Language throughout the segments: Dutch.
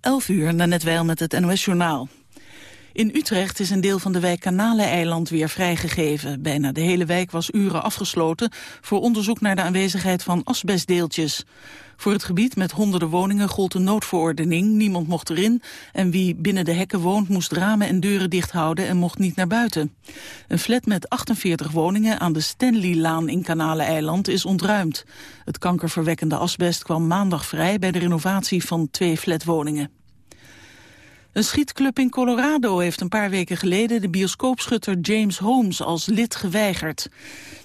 11 uur, net wel met het NOS-journaal. In Utrecht is een deel van de wijk Kanaleneiland weer vrijgegeven. Bijna de hele wijk was uren afgesloten voor onderzoek naar de aanwezigheid van asbestdeeltjes. Voor het gebied met honderden woningen gold een noodverordening. Niemand mocht erin en wie binnen de hekken woont moest ramen en deuren dicht houden en mocht niet naar buiten. Een flat met 48 woningen aan de Stanley-laan in Kanaleneiland is ontruimd. Het kankerverwekkende asbest kwam maandag vrij bij de renovatie van twee flatwoningen. Een schietclub in Colorado heeft een paar weken geleden de bioscoopschutter James Holmes als lid geweigerd.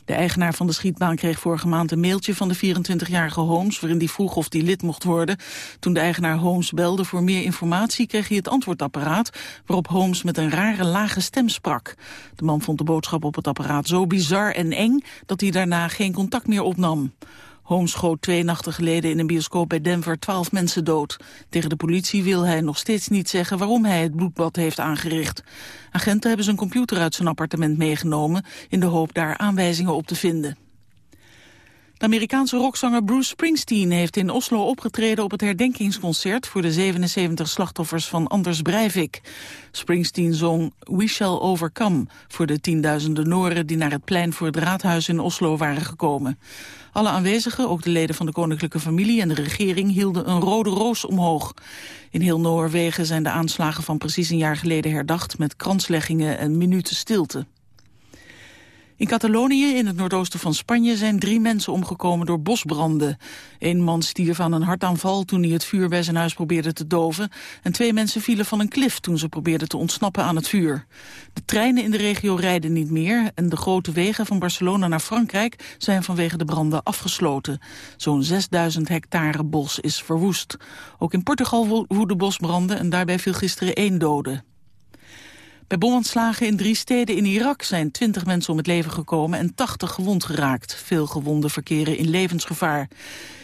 De eigenaar van de schietbaan kreeg vorige maand een mailtje van de 24-jarige Holmes... waarin hij vroeg of hij lid mocht worden. Toen de eigenaar Holmes belde voor meer informatie... kreeg hij het antwoordapparaat waarop Holmes met een rare lage stem sprak. De man vond de boodschap op het apparaat zo bizar en eng... dat hij daarna geen contact meer opnam. Holmes schoot twee nachten geleden in een bioscoop bij Denver twaalf mensen dood. Tegen de politie wil hij nog steeds niet zeggen waarom hij het bloedbad heeft aangericht. Agenten hebben zijn computer uit zijn appartement meegenomen in de hoop daar aanwijzingen op te vinden. De Amerikaanse rockzanger Bruce Springsteen heeft in Oslo opgetreden op het herdenkingsconcert voor de 77 slachtoffers van Anders Breivik. Springsteen zong We Shall Overcome voor de tienduizenden Noren die naar het plein voor het raadhuis in Oslo waren gekomen. Alle aanwezigen, ook de leden van de koninklijke familie en de regering, hielden een rode roos omhoog. In heel Noorwegen zijn de aanslagen van precies een jaar geleden herdacht met kransleggingen en minuten stilte. In Catalonië, in het noordoosten van Spanje, zijn drie mensen omgekomen door bosbranden. Eén man stierf aan een hartaanval toen hij het vuur bij zijn huis probeerde te doven. En twee mensen vielen van een klif toen ze probeerden te ontsnappen aan het vuur. De treinen in de regio rijden niet meer en de grote wegen van Barcelona naar Frankrijk zijn vanwege de branden afgesloten. Zo'n 6000 hectare bos is verwoest. Ook in Portugal woeden bosbranden en daarbij viel gisteren één dode. Bij bomaanslagen in drie steden in Irak zijn 20 mensen om het leven gekomen en 80 gewond geraakt. Veel gewonden verkeren in levensgevaar.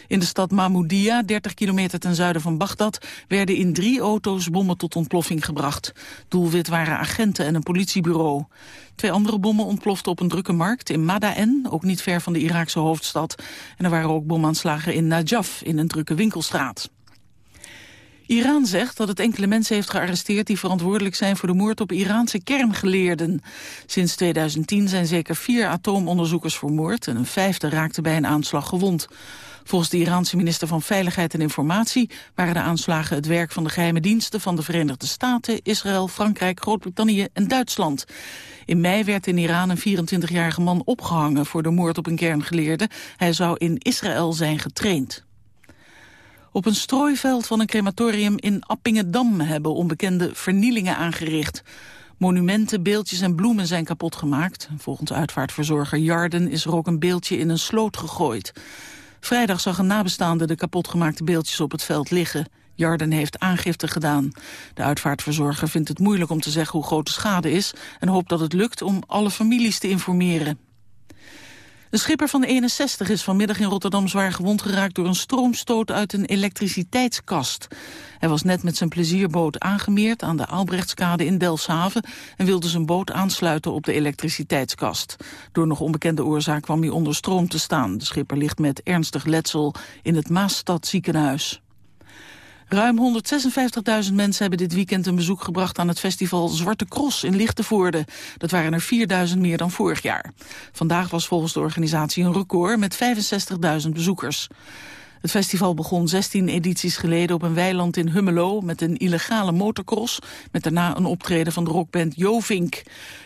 In de stad Mahmoudia, 30 kilometer ten zuiden van Bagdad, werden in drie auto's bommen tot ontploffing gebracht. Doelwit waren agenten en een politiebureau. Twee andere bommen ontploften op een drukke markt in Madain, ook niet ver van de Iraakse hoofdstad. En er waren ook bomaanslagen in Najaf, in een drukke winkelstraat. Iran zegt dat het enkele mensen heeft gearresteerd... die verantwoordelijk zijn voor de moord op Iraanse kerngeleerden. Sinds 2010 zijn zeker vier atoomonderzoekers vermoord... en een vijfde raakte bij een aanslag gewond. Volgens de Iraanse minister van Veiligheid en Informatie... waren de aanslagen het werk van de geheime diensten van de Verenigde Staten... Israël, Frankrijk, Groot-Brittannië en Duitsland. In mei werd in Iran een 24-jarige man opgehangen... voor de moord op een kerngeleerde. Hij zou in Israël zijn getraind. Op een strooiveld van een crematorium in Appingedam hebben onbekende vernielingen aangericht. Monumenten, beeldjes en bloemen zijn kapot gemaakt. Volgens uitvaartverzorger Jarden is er ook een beeldje in een sloot gegooid. Vrijdag zag een nabestaande de kapotgemaakte beeldjes op het veld liggen. Jarden heeft aangifte gedaan. De uitvaartverzorger vindt het moeilijk om te zeggen hoe groot de schade is... en hoopt dat het lukt om alle families te informeren. De schipper van de 61 is vanmiddag in Rotterdam zwaar gewond geraakt door een stroomstoot uit een elektriciteitskast. Hij was net met zijn plezierboot aangemeerd aan de Albrechtskade in Delfshaven en wilde zijn boot aansluiten op de elektriciteitskast. Door nog onbekende oorzaak kwam hij onder stroom te staan. De schipper ligt met ernstig letsel in het Maasstad ziekenhuis. Ruim 156.000 mensen hebben dit weekend een bezoek gebracht aan het festival Zwarte Cross in Lichtenvoorde. Dat waren er 4.000 meer dan vorig jaar. Vandaag was volgens de organisatie een record met 65.000 bezoekers. Het festival begon 16 edities geleden op een weiland in Hummelo... met een illegale motocross, met daarna een optreden van de rockband Jovink.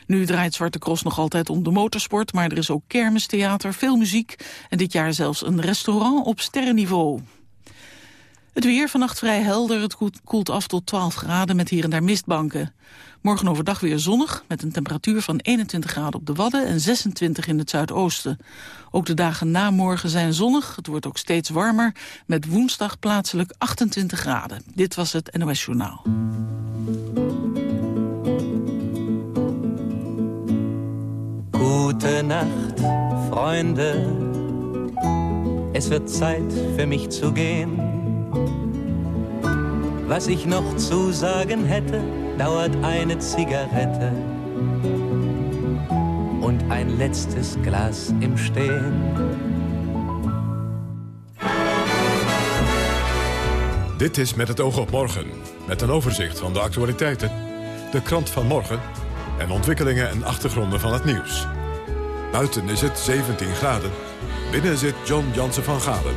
Nu draait Zwarte Cross nog altijd om de motorsport... maar er is ook kermistheater, veel muziek... en dit jaar zelfs een restaurant op sterrenniveau. Het weer vannacht vrij helder. Het koelt af tot 12 graden met hier en daar mistbanken. Morgen overdag weer zonnig met een temperatuur van 21 graden op de Wadden en 26 in het zuidoosten. Ook de dagen na morgen zijn zonnig. Het wordt ook steeds warmer met woensdag plaatselijk 28 graden. Dit was het NOS Journaal. Gute Nacht, Freunde. Es wird Zeit für mich zu gehen. Was ich noch zu sagen hätte, dauert eine Zigarette und ein letztes Glas im Stehen. Dit is Met het oog op morgen. Met een overzicht van de actualiteiten, de krant van morgen... en ontwikkelingen en achtergronden van het nieuws. Buiten is het 17 graden. Binnen zit John Jansen van Galen.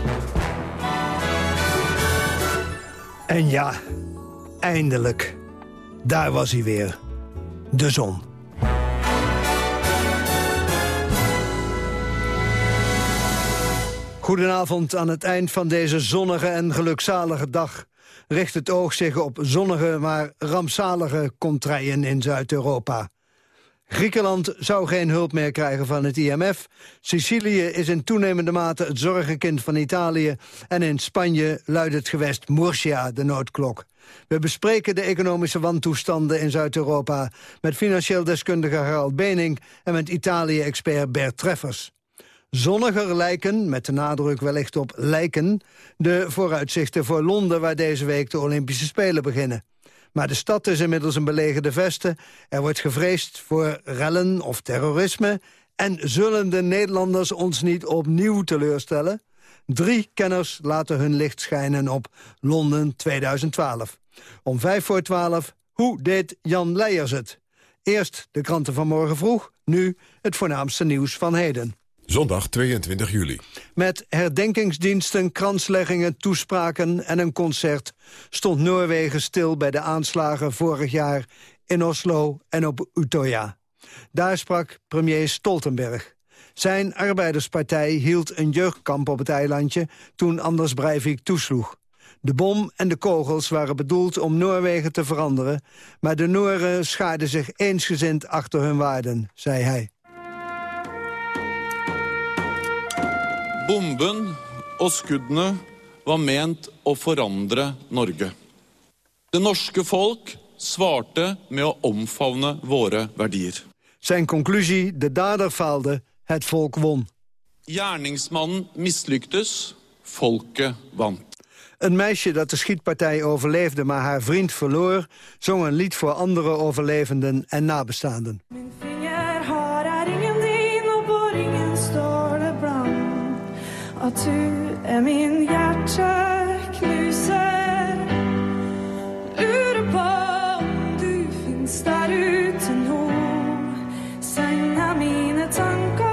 En ja, eindelijk. Daar was hij weer. De zon. Goedenavond aan het eind van deze zonnige en gelukzalige dag richt het oog zich op zonnige maar rampzalige contraien in Zuid-Europa. Griekenland zou geen hulp meer krijgen van het IMF. Sicilië is in toenemende mate het zorgenkind van Italië. En in Spanje luidt het gewest Murcia de noodklok. We bespreken de economische wantoestanden in Zuid-Europa... met financieel deskundige Harald Bening en met Italië-expert Bert Treffers. Zonniger lijken, met de nadruk wellicht op lijken... de vooruitzichten voor Londen waar deze week de Olympische Spelen beginnen. Maar de stad is inmiddels een belegerde veste. Er wordt gevreesd voor rellen of terrorisme. En zullen de Nederlanders ons niet opnieuw teleurstellen? Drie kenners laten hun licht schijnen op Londen 2012. Om vijf voor twaalf, hoe deed Jan Leijers het? Eerst de kranten van morgen vroeg, nu het voornaamste nieuws van heden. Zondag 22 juli. Met herdenkingsdiensten, kransleggingen, toespraken en een concert... stond Noorwegen stil bij de aanslagen vorig jaar in Oslo en op Utøya. Daar sprak premier Stoltenberg. Zijn arbeiderspartij hield een jeugdkamp op het eilandje... toen Anders Breivik toesloeg. De bom en de kogels waren bedoeld om Noorwegen te veranderen... maar de Nooren schaarden zich eensgezind achter hun waarden, zei hij. Bomben og skuddene var ment å forandre Norge. Det norske folk svarte med å omfavne våre verdier. Zijn conclusie, de dader faalde, het volk won. Gjerningsmannen mislyktes, folket vant. Een meisje dat de schietpartij overleefde, maar haar vriend verloor... zong een lied voor andere overlevenden en nabestaanden. Du er min på om du tanker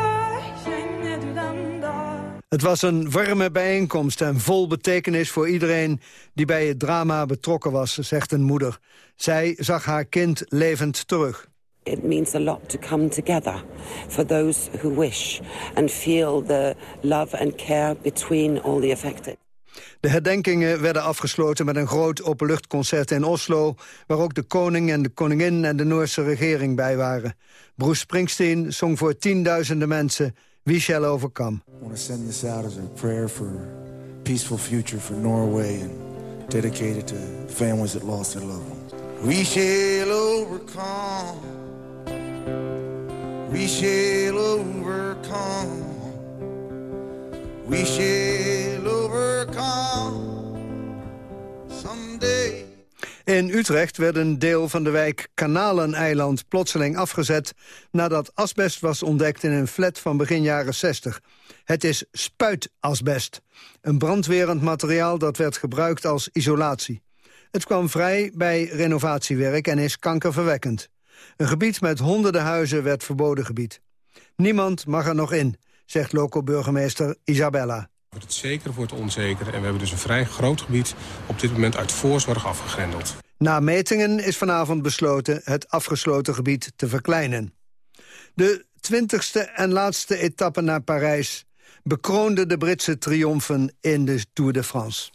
het was een warme bijeenkomst en vol betekenis voor iedereen die bij het drama betrokken was, zegt een moeder. Zij zag haar kind levend terug. It means a lot to come together for those who wish and feel the love and care between all the affected. De herdenkingen werden afgesloten met een groot openluchtconcert in Oslo... waar ook de koning en de koningin en de Noorse regering bij waren. Bruce Springsteen zong voor tienduizenden mensen we shall overcome. I want to send this out as a prayer for a peaceful future for Norway and dedicate it to families that lost their loved ones. We shall overcome. We shall overcome. We shall overcome. In Utrecht werd een deel van de wijk Kanaleneiland plotseling afgezet... nadat asbest was ontdekt in een flat van begin jaren 60. Het is spuitasbest, een brandwerend materiaal dat werd gebruikt als isolatie. Het kwam vrij bij renovatiewerk en is kankerverwekkend. Een gebied met honderden huizen werd verboden gebied. Niemand mag er nog in, zegt loco-burgemeester Isabella het zeker wordt het onzeker. En we hebben dus een vrij groot gebied op dit moment uit voorzorg afgegrendeld. Na metingen is vanavond besloten het afgesloten gebied te verkleinen. De twintigste en laatste etappe naar Parijs bekroonde de Britse triomfen in de Tour de France.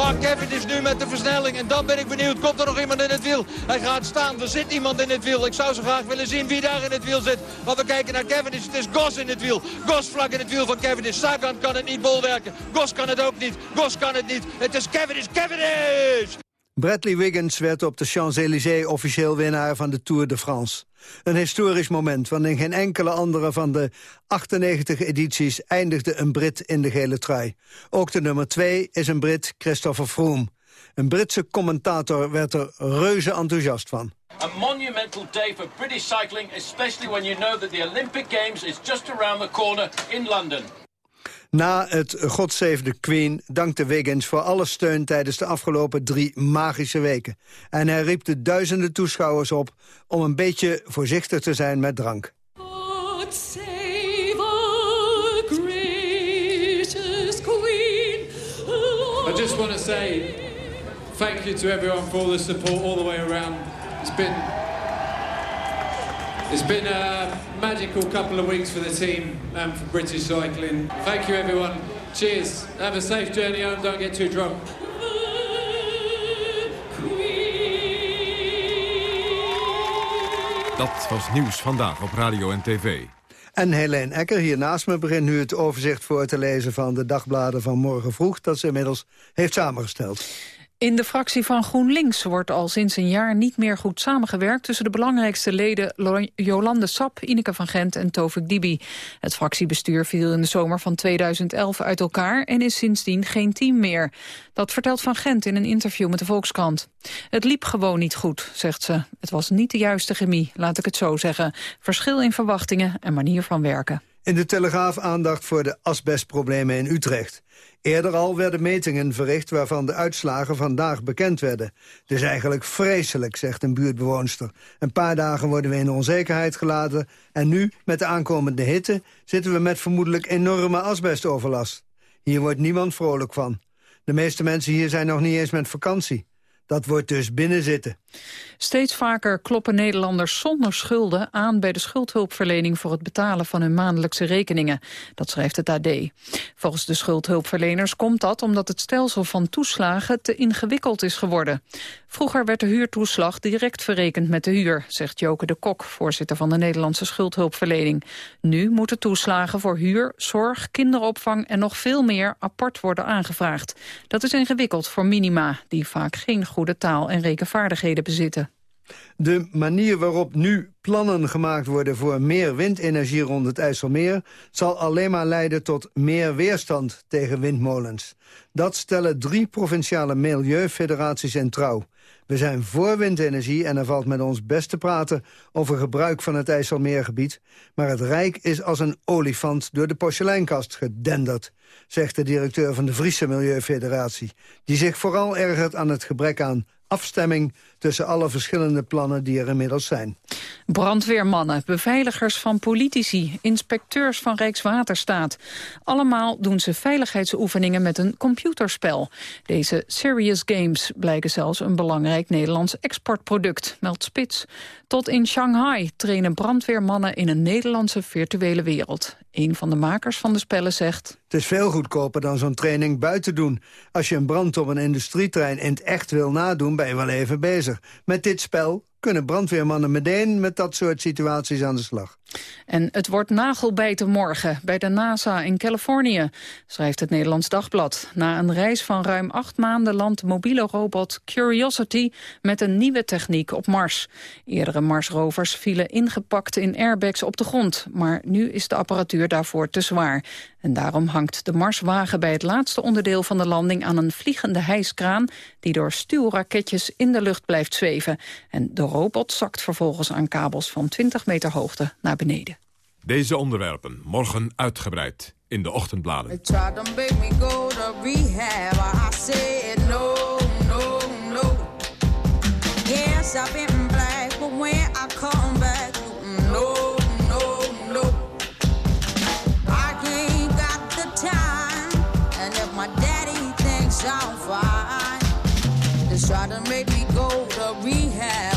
Mark Cavendish nu met de versnelling. En dan ben ik benieuwd, komt er nog iemand in het wiel? Hij gaat staan, er zit iemand in het wiel. Ik zou zo graag willen zien wie daar in het wiel zit. Want we kijken naar Cavendish, het is Gos in het wiel. Gos vlak in het wiel van Cavendish. Sagan kan het niet bolwerken. Gos kan het ook niet. Gos kan het niet. Het is Cavendish, Cavendish! Bradley Wiggins werd op de Champs-Élysées officieel winnaar van de Tour de France. Een historisch moment, want in geen enkele andere van de 98 edities eindigde een Brit in de gele trui. Ook de nummer 2 is een Brit, Christopher Froome. Een Britse commentator werd er reuze enthousiast van. A monumental day for British cycling, especially when you know that the Olympic Games is just around the corner in London. Na het God Save the Queen dankte Wiggins voor alle steun tijdens de afgelopen drie magische weken. En hij riep de duizenden toeschouwers op om een beetje voorzichtig te zijn met drank. God save our gracious queen. I just want to say thank you to everyone for all the support all the way around. It's been it's been a magical couple of weeks for the team and for British cycling. Thank you everyone. Cheers. Have a safe journey home. Don't get too drunk. Dat was nieuws vandaag op radio en tv. En Helene Ecker, hier naast me, begint nu het overzicht voor te lezen... van de dagbladen van morgen vroeg, dat ze inmiddels heeft samengesteld. In de fractie van GroenLinks wordt al sinds een jaar niet meer goed samengewerkt... tussen de belangrijkste leden Jolande Sap, Ineke van Gent en Tovik Dibi. Het fractiebestuur viel in de zomer van 2011 uit elkaar... en is sindsdien geen team meer. Dat vertelt Van Gent in een interview met de Volkskrant. Het liep gewoon niet goed, zegt ze. Het was niet de juiste chemie, laat ik het zo zeggen. Verschil in verwachtingen en manier van werken. In de Telegraaf aandacht voor de asbestproblemen in Utrecht. Eerder al werden metingen verricht waarvan de uitslagen vandaag bekend werden. Het is eigenlijk vreselijk, zegt een buurtbewoonster. Een paar dagen worden we in onzekerheid gelaten... en nu, met de aankomende hitte, zitten we met vermoedelijk enorme asbestoverlast. Hier wordt niemand vrolijk van. De meeste mensen hier zijn nog niet eens met vakantie. Dat wordt dus binnenzitten. Steeds vaker kloppen Nederlanders zonder schulden aan bij de schuldhulpverlening voor het betalen van hun maandelijkse rekeningen. Dat schrijft het AD. Volgens de schuldhulpverleners komt dat omdat het stelsel van toeslagen te ingewikkeld is geworden. Vroeger werd de huurtoeslag direct verrekend met de huur, zegt Joke de Kok, voorzitter van de Nederlandse schuldhulpverlening. Nu moeten toeslagen voor huur, zorg, kinderopvang en nog veel meer apart worden aangevraagd. Dat is ingewikkeld voor minima, die vaak geen goede taal- en rekenvaardigheden bezitten. De manier waarop nu plannen gemaakt worden voor meer windenergie rond het IJsselmeer... zal alleen maar leiden tot meer weerstand tegen windmolens. Dat stellen drie provinciale milieufederaties in trouw. We zijn voor windenergie en er valt met ons best te praten over gebruik van het IJsselmeergebied. Maar het Rijk is als een olifant door de porseleinkast gedenderd, zegt de directeur van de Friese Milieufederatie. Die zich vooral ergert aan het gebrek aan afstemming tussen alle verschillende plannen die er inmiddels zijn. Brandweermannen, beveiligers van politici, inspecteurs van Rijkswaterstaat. Allemaal doen ze veiligheidsoefeningen met een computerspel. Deze Serious Games blijken zelfs een belangrijk Nederlands exportproduct, meldt Spits. Tot in Shanghai trainen brandweermannen in een Nederlandse virtuele wereld. Een van de makers van de spellen zegt... Het is veel goedkoper dan zo'n training buiten doen. Als je een brand op een industrietrein in het echt wil nadoen, ben je wel even bezig. Met dit spel kunnen brandweermannen meteen met dat soort situaties aan de slag. En het wordt nagelbijten morgen bij de NASA in Californië, schrijft het Nederlands Dagblad. Na een reis van ruim acht maanden landt de mobiele robot Curiosity met een nieuwe techniek op Mars. Eerdere Marsrovers vielen ingepakt in airbags op de grond, maar nu is de apparatuur daarvoor te zwaar. En daarom hangt de Marswagen bij het laatste onderdeel van de landing aan een vliegende hijskraan die door stuwraketjes in de lucht blijft zweven. En de robot zakt vervolgens aan kabels van 20 meter hoogte naar beneden. Deze onderwerpen morgen uitgebreid in de ochtendbladen. try to make me go to rehab.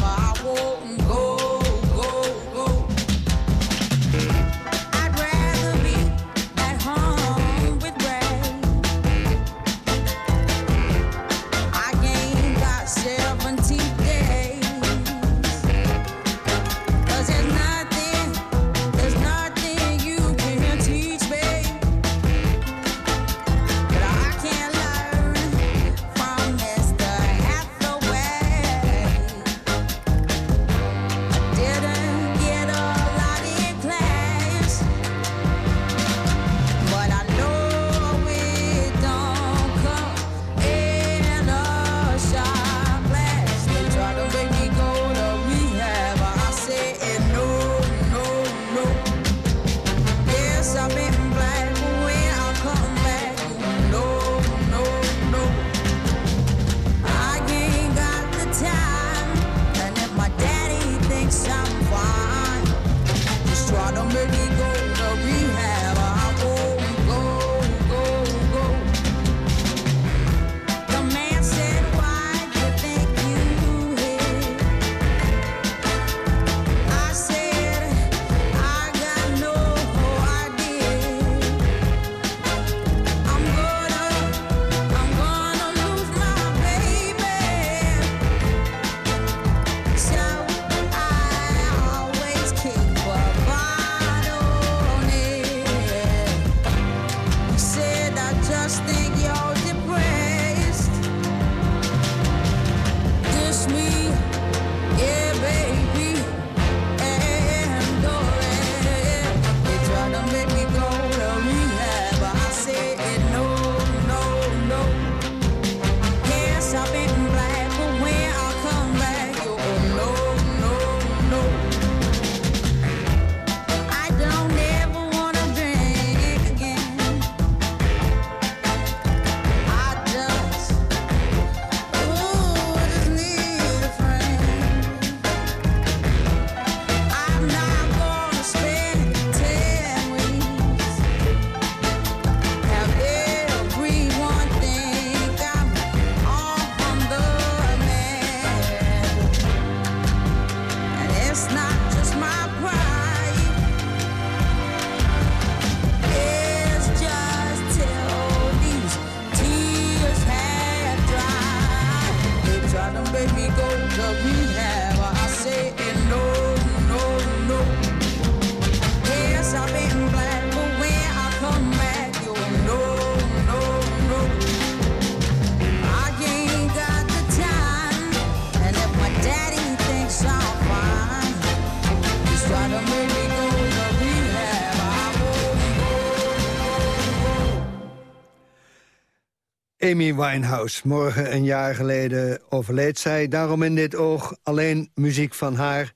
Amy Winehouse. Morgen een jaar geleden overleed zij. Daarom in dit oog alleen muziek van haar.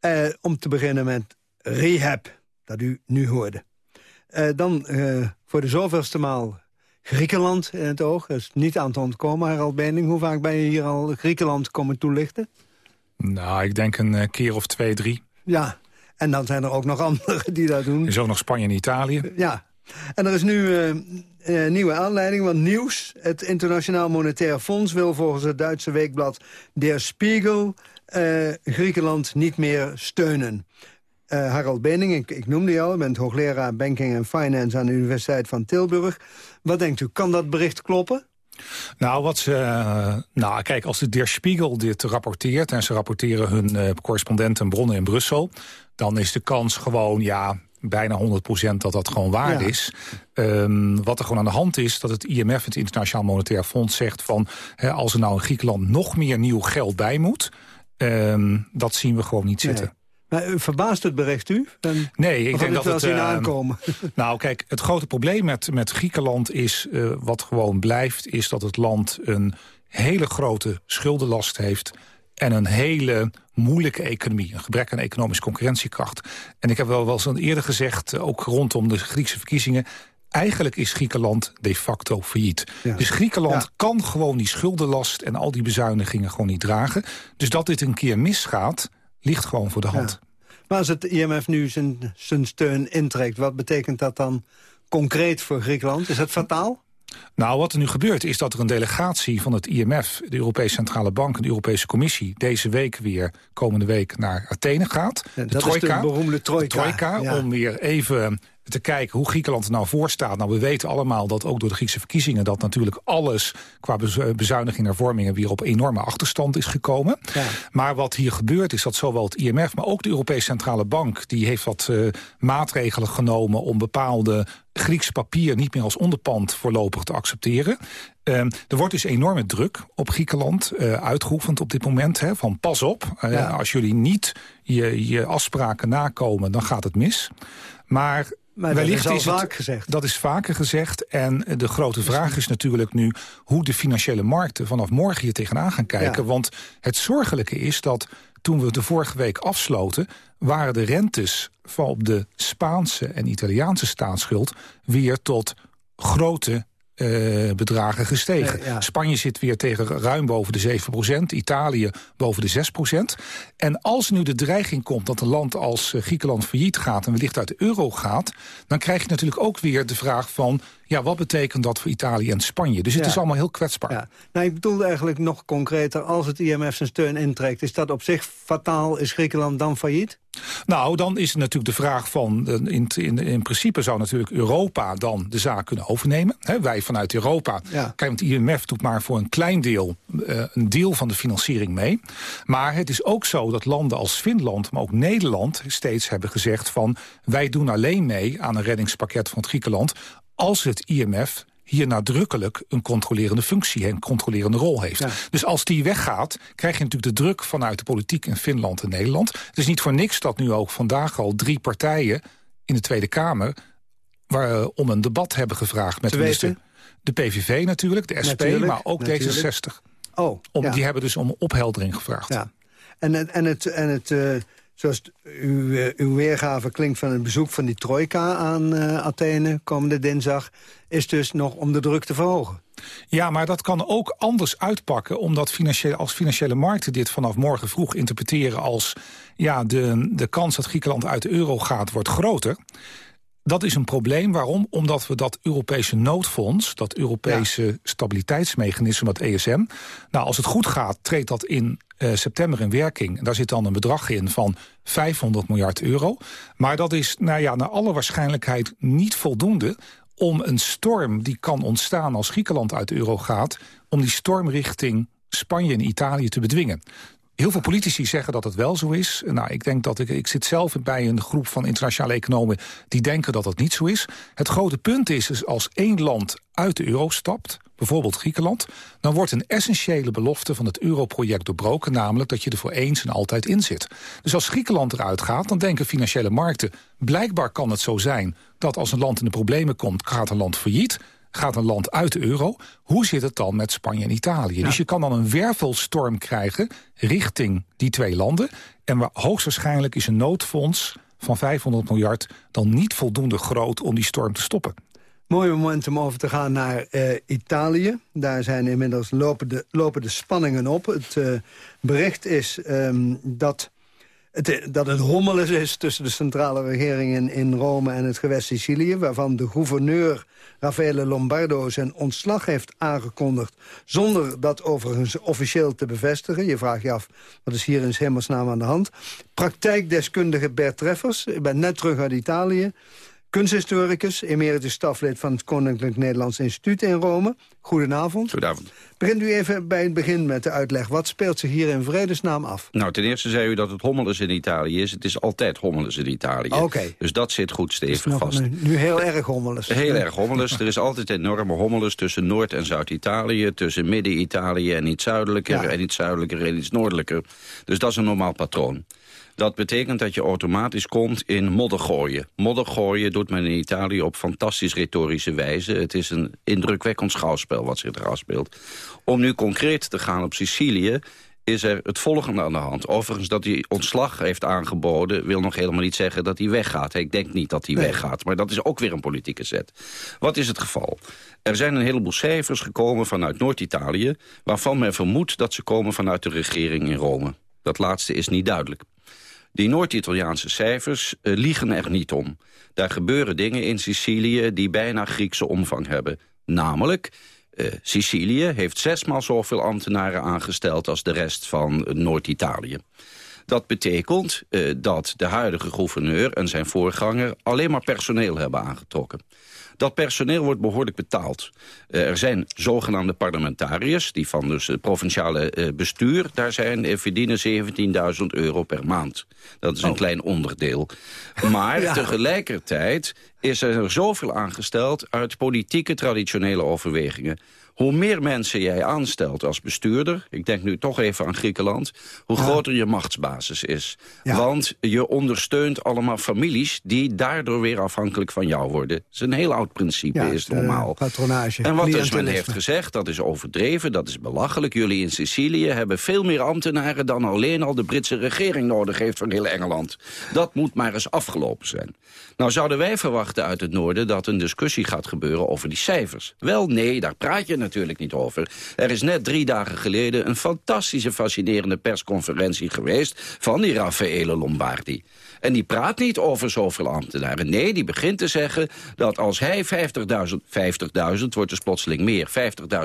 Eh, om te beginnen met Rehab, dat u nu hoorde. Eh, dan eh, voor de zoveelste maal Griekenland in het oog. Dat is niet aan te ontkomen, Harald Bending. Hoe vaak ben je hier al Griekenland komen toelichten? Nou, ik denk een eh, keer of twee, drie. Ja, en dan zijn er ook nog anderen die dat doen. Er is ook nog Spanje en Italië. Ja, en er is nu uh, nieuwe aanleiding, want nieuws. Het Internationaal Monetair Fonds wil volgens het Duitse weekblad Der Spiegel... Uh, Griekenland niet meer steunen. Harald Bening, ik, noemde je al, bent hoogleraar Banking en Finance... aan de Universiteit van Tilburg. Wat denkt u, kan dat bericht kloppen? Nou, wat ze, nou, kijk, als de Der Spiegel dit rapporteert... en ze rapporteren hun uh, correspondenten en bronnen in Brussel... dan is de kans gewoon, ja, bijna 100% dat dat gewoon waar ja. is. Um, wat er gewoon aan de hand is, dat het IMF, het Internationaal Monetair Fonds, zegt van... Als er nou in Griekenland nog meer nieuw geld bij moet... Um, dat zien we gewoon niet zitten. Maar verbaast het bericht u? Dan, nee, ik denk dat het... het uh, aankomen? nou, kijk, het grote probleem met, met Griekenland is... Uh, wat gewoon blijft, is dat het land een hele grote schuldenlast heeft... en een hele moeilijke economie. Een gebrek aan economische concurrentiekracht. En ik heb wel wel eens eerder gezegd, ook rondom de Griekse verkiezingen... Eigenlijk is Griekenland de facto failliet. Ja. Dus Griekenland ja. kan gewoon die schuldenlast en al die bezuinigingen gewoon niet dragen. Dus dat dit een keer misgaat, ligt gewoon voor de hand. Ja. Maar als het IMF nu zijn, zijn steun intrekt... wat betekent dat dan concreet voor Griekenland? Is dat fataal? Nou, wat er nu gebeurt is dat er een delegatie van het IMF... de Europese Centrale Bank en de Europese Commissie... deze week weer, komende week, naar Athene gaat. Ja, de dat trojka, is de beroemde trojka. De trojka ja. om weer even te kijken hoe Griekenland er nou voor staat. Nou, we weten allemaal dat ook door de Griekse verkiezingen... dat natuurlijk alles qua bezuiniging en hervormingen... weer op enorme achterstand is gekomen. Ja. Maar wat hier gebeurt is dat zowel het IMF... maar ook de Europese Centrale Bank... die heeft wat uh, maatregelen genomen om bepaalde Grieks papier niet meer als onderpand voorlopig te accepteren. Uh, er wordt dus enorme druk op Griekenland uh, uitgeoefend op dit moment. Hè, van pas op, uh, ja. als jullie niet je, je afspraken nakomen, dan gaat het mis. Maar maar Wellicht dat is al is vaak gezegd. Dat is vaker gezegd. En de grote vraag is natuurlijk nu hoe de financiële markten vanaf morgen hier tegenaan gaan kijken. Ja. Want het zorgelijke is dat toen we de vorige week afsloten... waren de rentes van op de Spaanse en Italiaanse staatsschuld... weer tot grote bedragen gestegen. Ja, ja. Spanje zit weer tegen ruim boven de 7% Italië boven de 6% En als nu de dreiging komt dat een land als uh, Griekenland failliet gaat... en wellicht uit de euro gaat... dan krijg je natuurlijk ook weer de vraag van... ja, wat betekent dat voor Italië en Spanje? Dus het Ja. is allemaal heel kwetsbaar. Ja. Nou, ik bedoelde eigenlijk nog concreter. Als het IMF zijn steun intrekt, is dat op zich fataal? Is Griekenland dan failliet? Nou, dan is het natuurlijk de vraag van... eh, In, in, in principe zou natuurlijk Europa dan de zaak kunnen overnemen. Hè, wij vanuit Europa. Ja. Kijk, want het IMF doet maar voor een klein deel... eh, een deel van de financiering mee. Maar het is ook zo dat landen als Finland, maar ook Nederland... steeds hebben gezegd van... wij doen alleen mee aan een reddingspakket van het Griekenland... als het IMF hier nadrukkelijk een controlerende functie en controlerende rol heeft. Ja. Dus als die weggaat, krijg je natuurlijk de druk vanuit de politiek in Finland en Nederland. Het is niet voor niks dat nu ook vandaag al drie partijen in de Tweede Kamer waar, uh, om een debat hebben gevraagd met Te de minister. weten? De PVV natuurlijk, de SP, Natuurlijk, maar ook natuurlijk. D66. Oh, Om, ja. Die hebben dus om opheldering gevraagd. Ja. En, het- en het, en het eh, zoals uw, eh, uw weergave klinkt van het bezoek van die trojka aan eh, Athene komende dinsdag, is dus nog om de druk te verhogen. Ja, maar dat kan ook anders uitpakken... omdat financiële, als financiële markten dit vanaf morgen vroeg interpreteren als... ja, de, de kans dat Griekenland uit de euro gaat wordt groter... Dat is een probleem. Waarom? Omdat we dat Europese noodfonds, dat Europese stabiliteitsmechanisme, dat ESM... nou, als het goed gaat, treedt dat in september in werking. Daar zit dan een bedrag in van 500 miljard euro. Maar dat is, nou ja, naar alle waarschijnlijkheid niet voldoende om een storm die kan ontstaan als Griekenland uit de euro gaat... om die storm richting Spanje en Italië te bedwingen. Heel veel politici zeggen dat het wel zo is. Nou, ik denk dat ik, ik zit zelf bij een groep van internationale economen die denken dat dat niet zo is. Het grote punt is, als één land uit de euro stapt, bijvoorbeeld Griekenland, dan wordt een essentiële belofte van het europroject doorbroken, namelijk dat je er voor eens en altijd in zit. Dus als Griekenland eruit gaat, dan denken financiële markten, blijkbaar kan het zo zijn dat als een land in de problemen komt, gaat een land failliet. Gaat een land uit de euro. Hoe zit het dan met Spanje en Italië? Dus je kan dan een wervelstorm krijgen richting die twee landen. En waar hoogstwaarschijnlijk is een noodfonds van 500 miljard... dan niet voldoende groot om die storm te stoppen. Mooi moment om over te gaan naar uh, Italië. Daar zijn inmiddels lopen de, lopen de spanningen op. Het uh, bericht is um, dat dat het hommeles is tussen de centrale regering in, in Rome en het gewest Sicilië... waarvan de gouverneur Raffaele Lombardo zijn ontslag heeft aangekondigd... zonder dat overigens officieel te bevestigen. Je vraagt je af, wat is hier in hemelsnaam aan de hand? Praktijkdeskundige Bert Treffers, ik ben net terug uit Italië... Kunsthistoricus, emeritus staflid van het Koninklijk Nederlands Instituut in Rome. Goedenavond. Goedenavond. Begint u even bij het begin met de uitleg. Wat speelt zich hier in vredesnaam af? Nou, ten eerste zei u dat het hommeles in Italië is. Het is altijd hommeles in Italië. Oké. Dus dat zit goed stevig vast. Nu, nu, heel erg hommeles. Heel erg hommeles. er is altijd enorme hommeles tussen Noord- en Zuid-Italië... tussen Midden-Italië en iets zuidelijker... en iets zuidelijker en iets noordelijker. Dus dat is een normaal patroon. Dat betekent dat je automatisch komt in moddergooien. Moddergooien doet men in Italië op fantastisch retorische wijze. Het is een indrukwekkend schouwspel wat zich er afspeelt. Om nu concreet te gaan op Sicilië is er het volgende aan de hand. Overigens dat hij ontslag heeft aangeboden... wil nog helemaal niet zeggen dat hij weggaat. Ik denk niet dat hij weggaat, maar dat is ook weer een politieke zet. Wat is het geval? Er zijn een heleboel cijfers gekomen vanuit Noord-Italië... waarvan men vermoedt dat ze komen vanuit de regering in Rome. Dat laatste is niet duidelijk. Die Noord-Italiaanse cijfers uh, liegen er niet om. Daar gebeuren dingen in Sicilië die bijna Griekse omvang hebben. Namelijk, uh, Sicilië heeft zesmaal zoveel ambtenaren aangesteld... als de rest van Noord-Italië. Dat betekent dat de huidige gouverneur en zijn voorganger... alleen maar personeel hebben aangetrokken. Dat personeel wordt behoorlijk betaald. Uh, er zijn zogenaamde parlementariërs, die van dus het provinciale uh, bestuur daar zijn, verdienen 17.000 euro per maand. Dat is een oh. klein onderdeel. Maar ja. tegelijkertijd is er zoveel aangesteld uit politieke traditionele overwegingen. Hoe meer mensen jij aanstelt als bestuurder... ik denk nu toch even aan Griekenland... hoe ja. groter je machtsbasis is. Ja. Want je ondersteunt allemaal families... die daardoor weer afhankelijk van jou worden. Dat is een heel oud principe, ja, is normaal. Patronage. En wat dus men heeft gezegd, dat is overdreven, dat is belachelijk. Jullie in Sicilië hebben veel meer ambtenaren... dan alleen al de Britse regering nodig heeft van heel Engeland. Dat moet maar eens afgelopen zijn. Nou zouden wij verwachten uit het noorden... dat een discussie gaat gebeuren over die cijfers. Wel, nee, daar praat je natuurlijk niet over. Er is net drie dagen geleden een fantastische, fascinerende persconferentie geweest... van die Raffaele Lombardi. En die praat niet over zoveel ambtenaren. Nee, die begint te zeggen dat als hij 50.000, 50.000 wordt dus plotseling meer...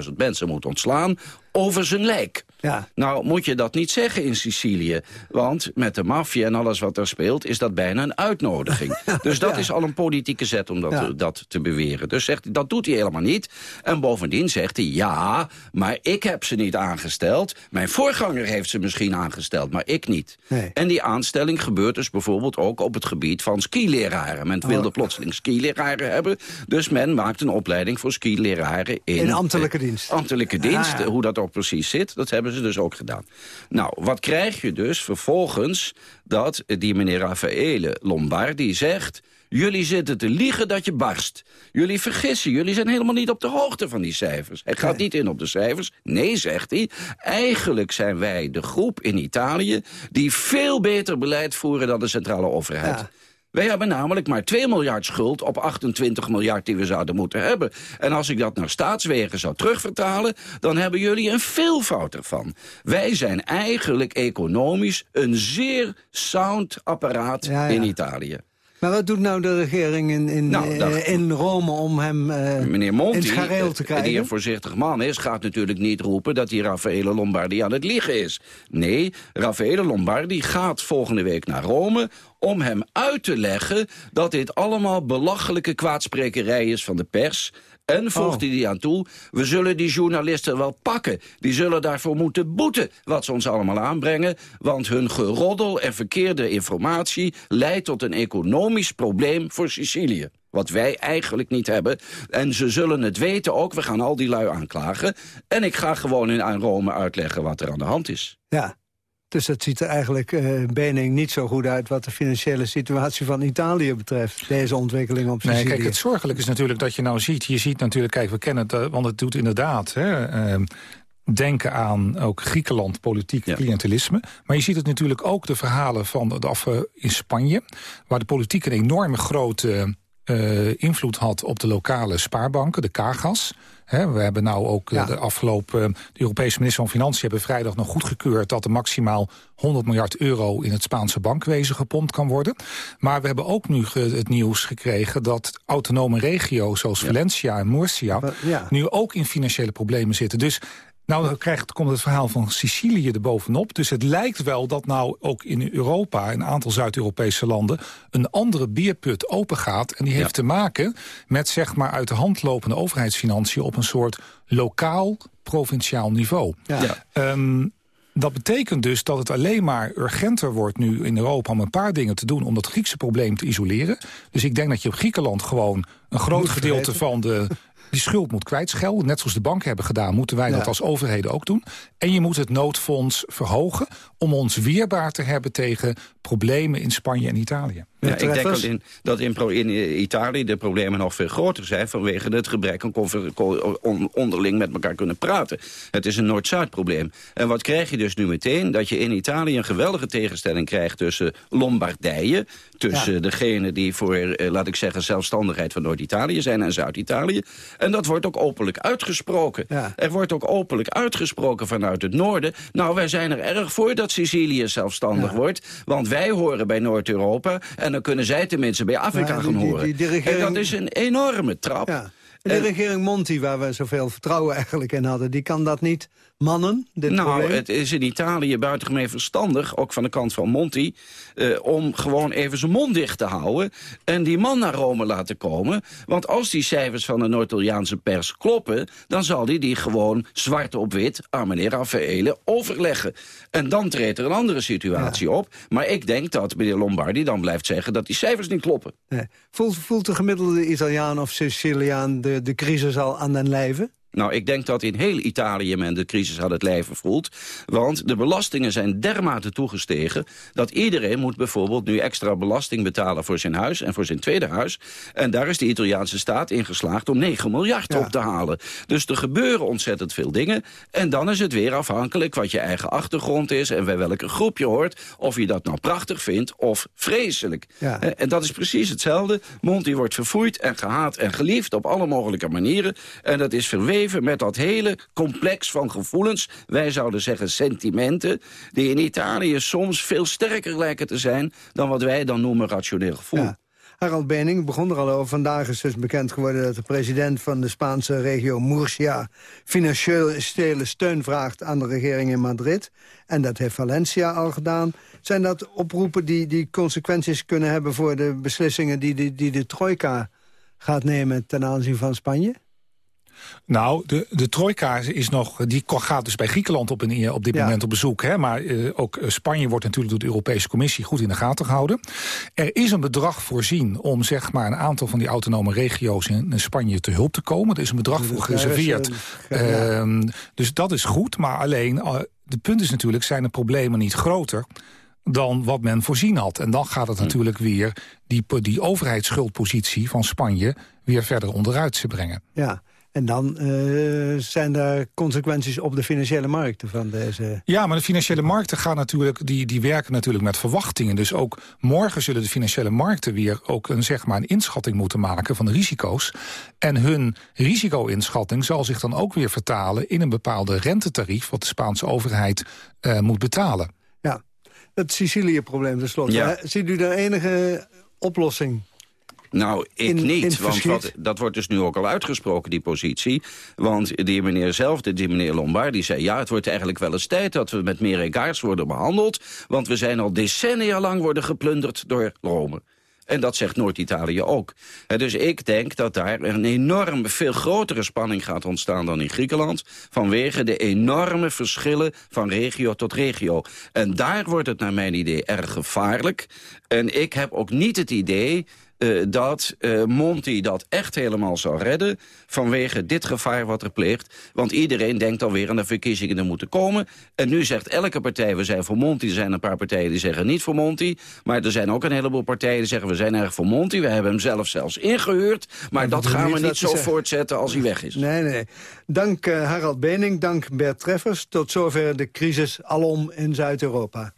50.000 mensen moet ontslaan over zijn lijk. Ja. Nou moet je dat niet zeggen in Sicilië. Want met de maffia en alles wat er speelt... is dat bijna een uitnodiging. dus dat ja. is al een politieke zet om dat, ja. te, dat te beweren. Dus zegt dat doet hij helemaal niet. En bovendien zegt hij, ja, maar ik heb ze niet aangesteld. Mijn voorganger heeft ze misschien aangesteld, maar ik niet. Nee. En die aanstelling gebeurt dus bijvoorbeeld ook op het gebied van skileraren. Men oh. wilde plotseling skileraren hebben. Dus men maakt een opleiding voor skileraren in... In ambtelijke dienst. Ambtelijke dienst, ah. hoe dat ook precies zit. Dat hebben ze dus ook gedaan. Nou, wat krijg je dus vervolgens dat die meneer Raffaele Lombardi zegt... Jullie zitten te liegen dat je barst. Jullie vergissen, jullie zijn helemaal niet op de hoogte van die cijfers. Hij gaat niet in op de cijfers. Nee, zegt hij. Eigenlijk zijn wij de groep in Italië... die veel beter beleid voeren dan de centrale overheid. Ja. Wij hebben namelijk maar 2 miljard schuld op 28 miljard die we zouden moeten hebben. En als ik dat naar staatswegen zou terugvertalen... dan hebben jullie een veelvoud ervan. Wij zijn eigenlijk economisch een zeer sound apparaat ja, ja. in Italië. Maar wat doet nou de regering in, in, nou, dat, uh, in Rome om hem uh, meneer Monti, in gareel te krijgen? die een voorzichtig man is, gaat natuurlijk niet roepen... dat die Raffaele Lombardi aan het liegen is. Nee, Raffaele Lombardi gaat volgende week naar Rome om hem uit te leggen dat dit allemaal belachelijke kwaadsprekerij is van de pers... En voegde oh. hij aan toe, we zullen die journalisten wel pakken. Die zullen daarvoor moeten boeten, wat ze ons allemaal aanbrengen. Want hun geroddel en verkeerde informatie leidt tot een economisch probleem voor Sicilië. Wat wij eigenlijk niet hebben. En ze zullen het weten ook, we gaan al die lui aanklagen. En ik ga gewoon in aan Rome uitleggen wat er aan de hand is. Ja, Dus dat ziet er eigenlijk, uh, Bening, niet zo goed uit... wat de financiële situatie van Italië betreft. Deze ontwikkeling op Sicilië. Nee, kijk, het zorgelijk is natuurlijk dat je nou ziet... je ziet natuurlijk, kijk, we kennen het, uh, want het doet inderdaad... Hè, uh, denken aan ook Griekenland, politiek ja. cliëntelisme. Maar je ziet het natuurlijk ook de verhalen van de af in Spanje... waar de politiek een enorme grote uh, invloed had op de lokale spaarbanken, de Kagas. He, we hebben nou ook ja. de afgelopen... de Europese minister van Financiën hebben vrijdag nog goedgekeurd... dat er maximaal 100 miljard euro in het Spaanse bankwezen gepompt kan worden. Maar we hebben ook nu het nieuws gekregen... dat autonome regio's zoals ja. Valencia en Murcia... Ja. nu ook in financiële problemen zitten. Dus nou, dan krijgt, komt het verhaal van Sicilië erbovenop. Dus het lijkt wel dat nou ook in Europa, een aantal Zuid-Europese landen... een andere bierput opengaat. En die heeft ja. te maken met zeg maar uit de hand lopende overheidsfinanciën... op een soort lokaal, provinciaal niveau. Ja. Um, dat betekent dus dat het alleen maar urgenter wordt nu in Europa... om een paar dingen te doen om dat Griekse probleem te isoleren. Dus ik denk dat je op Griekenland gewoon een groot gedeelte van de die schuld moet kwijtschelden. Net zoals de banken hebben gedaan, moeten wij ja. dat als overheden ook doen. En je moet het noodfonds verhogen om ons weerbaar te hebben tegen problemen in Spanje en Italië. Ja, ik denk dat in, dat in, in, Italië de problemen nog veel groter zijn... vanwege het gebrek aan on, onderling met elkaar kunnen praten. Het is een Noord-Zuid probleem. En wat krijg je dus nu meteen? Dat je in Italië een geweldige tegenstelling krijgt tussen Lombardije... tussen ja. degenen die voor, eh, laat ik zeggen, zelfstandigheid van Noord-Italië zijn... en Zuid-Italië. En dat wordt ook openlijk uitgesproken. Ja. Er wordt ook openlijk uitgesproken vanuit het noorden... nou, wij zijn er erg voor dat Sicilië zelfstandig wordt... want wij horen bij Noord-Europa... En dan kunnen zij tenminste bij Afrika gaan die- horen. die- die regering- En dat is een enorme trap. Ja. En de regering Monti, waar we zoveel vertrouwen eigenlijk in hadden... die kan dat niet mannen, dit nou, probleem? het is in Italië buitengemeen verstandig, ook van de kant van Monti... eh, om gewoon even zijn mond dicht te houden en die man naar Rome laten komen. Want als die cijfers van de Noord-Italiaanse pers kloppen... dan zal hij die, die gewoon zwart op wit aan meneer Raffaele overleggen. En dan treedt er een andere situatie op. Maar ik denk dat meneer Lombardi dan blijft zeggen dat die cijfers niet kloppen. Nee. Voelt, voelt de gemiddelde Italiaan of Siciliaan de, de crisis al aan den lijve? Nou, ik denk dat in heel Italië men de crisis aan het lijve voelt. Want de belastingen zijn dermate toegestegen... dat iedereen moet bijvoorbeeld nu extra belasting betalen voor zijn huis... en voor zijn tweede huis. En daar is de Italiaanse staat in geslaagd om 9 miljard op te halen. Dus er gebeuren ontzettend veel dingen. En dan is het weer afhankelijk wat je eigen achtergrond is... en bij welke groep je hoort. Of je dat nou prachtig vindt of vreselijk. Ja. Eh, En dat is precies hetzelfde. Monti wordt verfoeid en gehaat en geliefd op alle mogelijke manieren. En dat is verweven met dat hele complex van gevoelens. Wij zouden zeggen sentimenten. Die in Italië soms veel sterker lijken te zijn... dan wat wij dan noemen rationeel gevoel. Ja. Harald Bening begon er al over. Vandaag is dus bekend geworden dat de president van de Spaanse regio Murcia... financiële steun vraagt aan de regering in Madrid. En dat heeft Valencia al gedaan. Zijn dat oproepen die, die consequenties kunnen hebben... voor de beslissingen die de, die de trojka gaat nemen ten aanzien van Spanje? Nou, de, de trojka is nog, die gaat dus bij Griekenland op, een, op dit Ja. moment op bezoek. Hè, maar eh, ook eh, Spanje wordt natuurlijk door de Europese Commissie goed in de gaten gehouden. Er is een bedrag voorzien om zeg maar, een aantal van die autonome regio's in, in Spanje te hulp te komen. Er is een bedrag voor gereserveerd. eh, ja. Ehm, dus dat is goed, maar alleen, eh, de punt is natuurlijk, zijn de problemen niet groter dan wat men voorzien had. En dan gaat het natuurlijk weer die, die overheidsschuldpositie van Spanje weer verder onderuit te brengen. Ja, en dan eh, zijn er consequenties op de financiële markten van deze... Ja, maar de financiële markten gaan natuurlijk, die, die werken natuurlijk met verwachtingen. Dus ook morgen zullen de financiële markten weer ook een, zeg maar, een inschatting moeten maken van de risico's. En hun risico-inschatting zal zich dan ook weer vertalen in een bepaalde rentetarief wat de Spaanse overheid eh, moet betalen. Ja, het Sicilië-probleem tenslotte. Ja. Ziet u daar enige oplossing? Nou, ik In- niet, want wat, dat wordt dus nu ook al uitgesproken, die positie. Want die meneer zelf, die meneer Lombard, die zei... ja, het wordt eigenlijk wel eens tijd dat we met meer egaars worden behandeld... want we zijn al decennia lang worden geplunderd door Rome. En dat zegt Noord-Italië ook. Dus ik denk dat daar een enorm veel grotere spanning gaat ontstaan dan in Griekenland... vanwege de enorme verschillen van regio tot regio. En daar wordt het naar mijn idee erg gevaarlijk. En ik heb ook niet het idee eh, dat uh, Monti dat echt helemaal zou redden... vanwege dit gevaar wat er pleegt. Want iedereen denkt alweer aan de verkiezingen er moeten komen. En nu zegt elke partij, we zijn voor Monti. Er zijn een paar partijen die zeggen niet voor Monti. Maar er zijn ook een heleboel partijen die zeggen... we zijn erg voor Monti, we hebben hem zelf zelfs ingehuurd. Maar dat gaan we niet zo voortzetten als hij weg is. Nee, nee. Dank uh, Harald Bening, dank Bert Treffers. Tot zover de crisis alom in Zuid-Europa.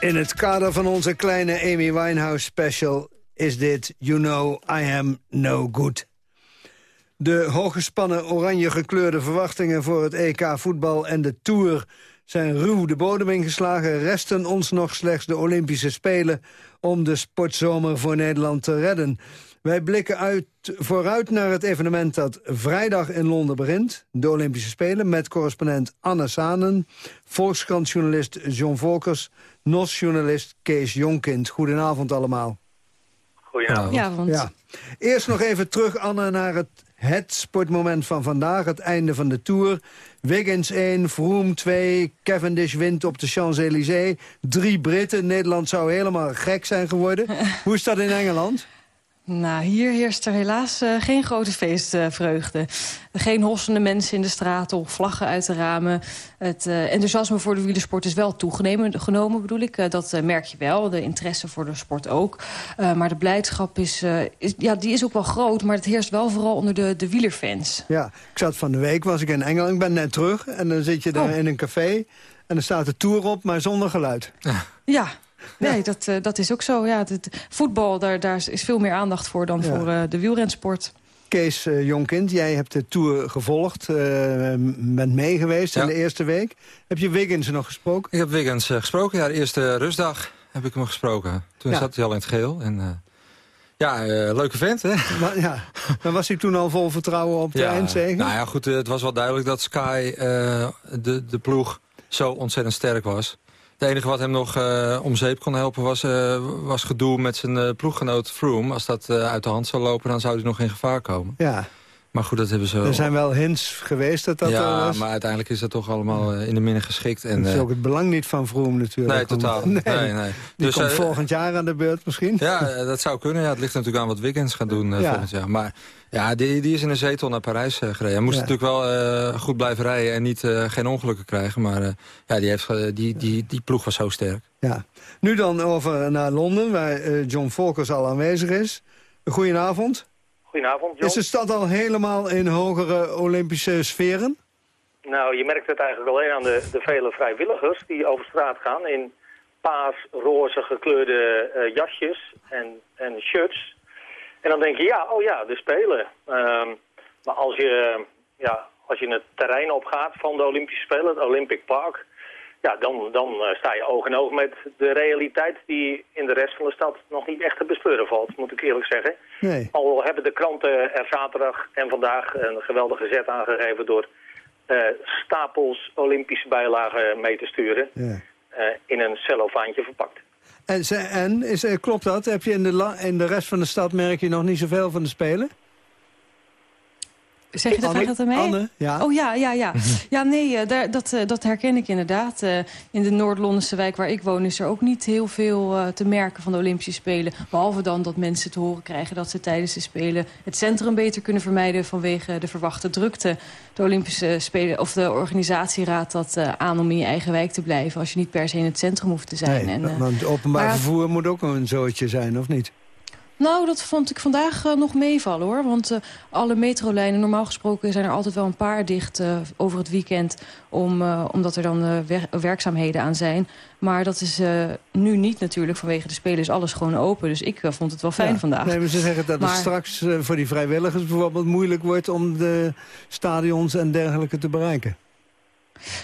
In het kader van onze kleine Amy Winehouse special is dit You Know I Am No Good. De hooggespannen oranje gekleurde verwachtingen voor het EK voetbal en de Tour zijn ruw de bodem ingeslagen. Resten ons nog slechts de Olympische Spelen om de sportzomer voor Nederland te redden. Wij blikken uit, vooruit naar het evenement dat vrijdag in Londen begint. De Olympische Spelen met correspondent Anne Sanen... Volkskrant-journalist John Volkers... NOS-journalist Kees Jonkind. Goedenavond allemaal. Goedenavond. Ja. Eerst nog even terug, Anne, naar het, het sportmoment van vandaag. Het einde van de Tour. Wiggins 1, Froome 2, Cavendish wint op de Champs-Élysées. Drie Britten. Nederland zou helemaal gek zijn geworden. Hoe is dat in Engeland? Nou, hier heerst er helaas uh, geen grote feestvreugde. geen hossende mensen in de straten of vlaggen uit de ramen. Het uh, enthousiasme voor de wielersport is wel toegenomen, bedoel ik. Uh, dat merk je wel, de interesse voor de sport ook. maar de blijdschap is, is, ja, die is ook wel groot, maar het heerst wel vooral onder de, de wielerfans. Ja, ik zat van de week, was ik in Engeland, ik ben net terug... en dan zit je daar oh. in een café en dan staat de Tour op, maar zonder geluid. Ja, Nee, dat, uh, dat is ook zo. Ja, het, voetbal, daar, daar is veel meer aandacht voor dan voor uh, de wielrensport. Kees uh, Jonkind, jij hebt de Tour gevolgd, bent mee geweest ja. in de eerste week. Heb je Wiggins nog gesproken? Ik heb Wiggins gesproken, ja, de eerste rustdag heb ik hem gesproken. Toen ja. zat hij al in het geel en... Ja, leuke vent, hè? Maar, ja. maar was hij toen al vol vertrouwen op de ja? Nou ja, goed, het was wel duidelijk dat Sky, de, de ploeg, zo ontzettend sterk was. Het enige wat hem nog uh, om zeep kon helpen was, uh, was gedoe met zijn uh, ploeggenoot Froome. Als dat uit de hand zou lopen, dan zou hij nog in gevaar komen. Ja. Maar goed, dat hebben ze... Er zijn wel hints geweest dat dat ja, was. maar uiteindelijk is dat toch allemaal in de minne geschikt. En, dat is ook het belang niet van Vroom natuurlijk. Nee, totaal. Nee. nee, nee. Die dus, komt volgend jaar aan de beurt misschien. Ja, dat zou kunnen. Ja, het ligt natuurlijk aan wat Wiggins gaat doen ja. volgend jaar. Maar ja, die, die is in een zetel naar Parijs gereden. Hij moest ja. natuurlijk wel uh, goed blijven rijden en niet, uh, geen ongelukken krijgen. Maar ja, die, heeft, die, die, die ploeg was zo sterk. Ja. Nu dan over naar Londen, waar John Volkers al aanwezig is. Goedenavond. Goedenavond, John. Is de stad al helemaal in hogere Olympische sferen? Nou, je merkt het eigenlijk alleen aan de, de vele vrijwilligers die over straat gaan... in paas, roze gekleurde uh, jasjes en, en shirts. En dan denk je, ja, oh ja, de Spelen. Um, maar als je, ja, als je het terrein opgaat van de Olympische Spelen, het Olympic Park... Ja, dan, dan uh, sta je oog in oog met de realiteit die in de rest van de stad nog niet echt te bespeuren valt, moet ik eerlijk zeggen. Nee. Al hebben de kranten er zaterdag en vandaag een geweldige zet aangegeven door uh, stapels Olympische bijlagen mee te sturen. Ja. Uh, in een cellofaantje verpakt. En, en is, klopt dat? Heb je in de, in de rest van de stad merk je nog niet zoveel van de Spelen? Zeg je dat, Anne, dat ermee? Anne, ja. Oh ja, ja, ja. Ja, nee, daar, dat, dat herken ik inderdaad. Uh, in de Noord-Londense wijk waar ik woon is er ook niet heel veel te merken van de Olympische Spelen. Behalve dan dat mensen te horen krijgen dat ze tijdens de Spelen het centrum beter kunnen vermijden vanwege de verwachte drukte. De Olympische Spelen, of de organisatieraad dat uh, aan om in je eigen wijk te blijven als je niet per se in het centrum hoeft te zijn. Nee, en, want openbaar maar, vervoer moet ook een zootje zijn, of niet? Nou, dat vond ik vandaag uh, nog meevallen, hoor. Want uh, alle metrolijnen, normaal gesproken zijn er altijd wel een paar dicht uh, over het weekend. Om, omdat er dan wer werkzaamheden aan zijn. Maar dat is nu niet natuurlijk. Vanwege de Spelen is alles gewoon open. Dus ik vond het wel fijn ja. vandaag. Nee, maar ze zeggen dat maar... het straks voor die vrijwilligers bijvoorbeeld moeilijk wordt... om de stadions en dergelijke te bereiken.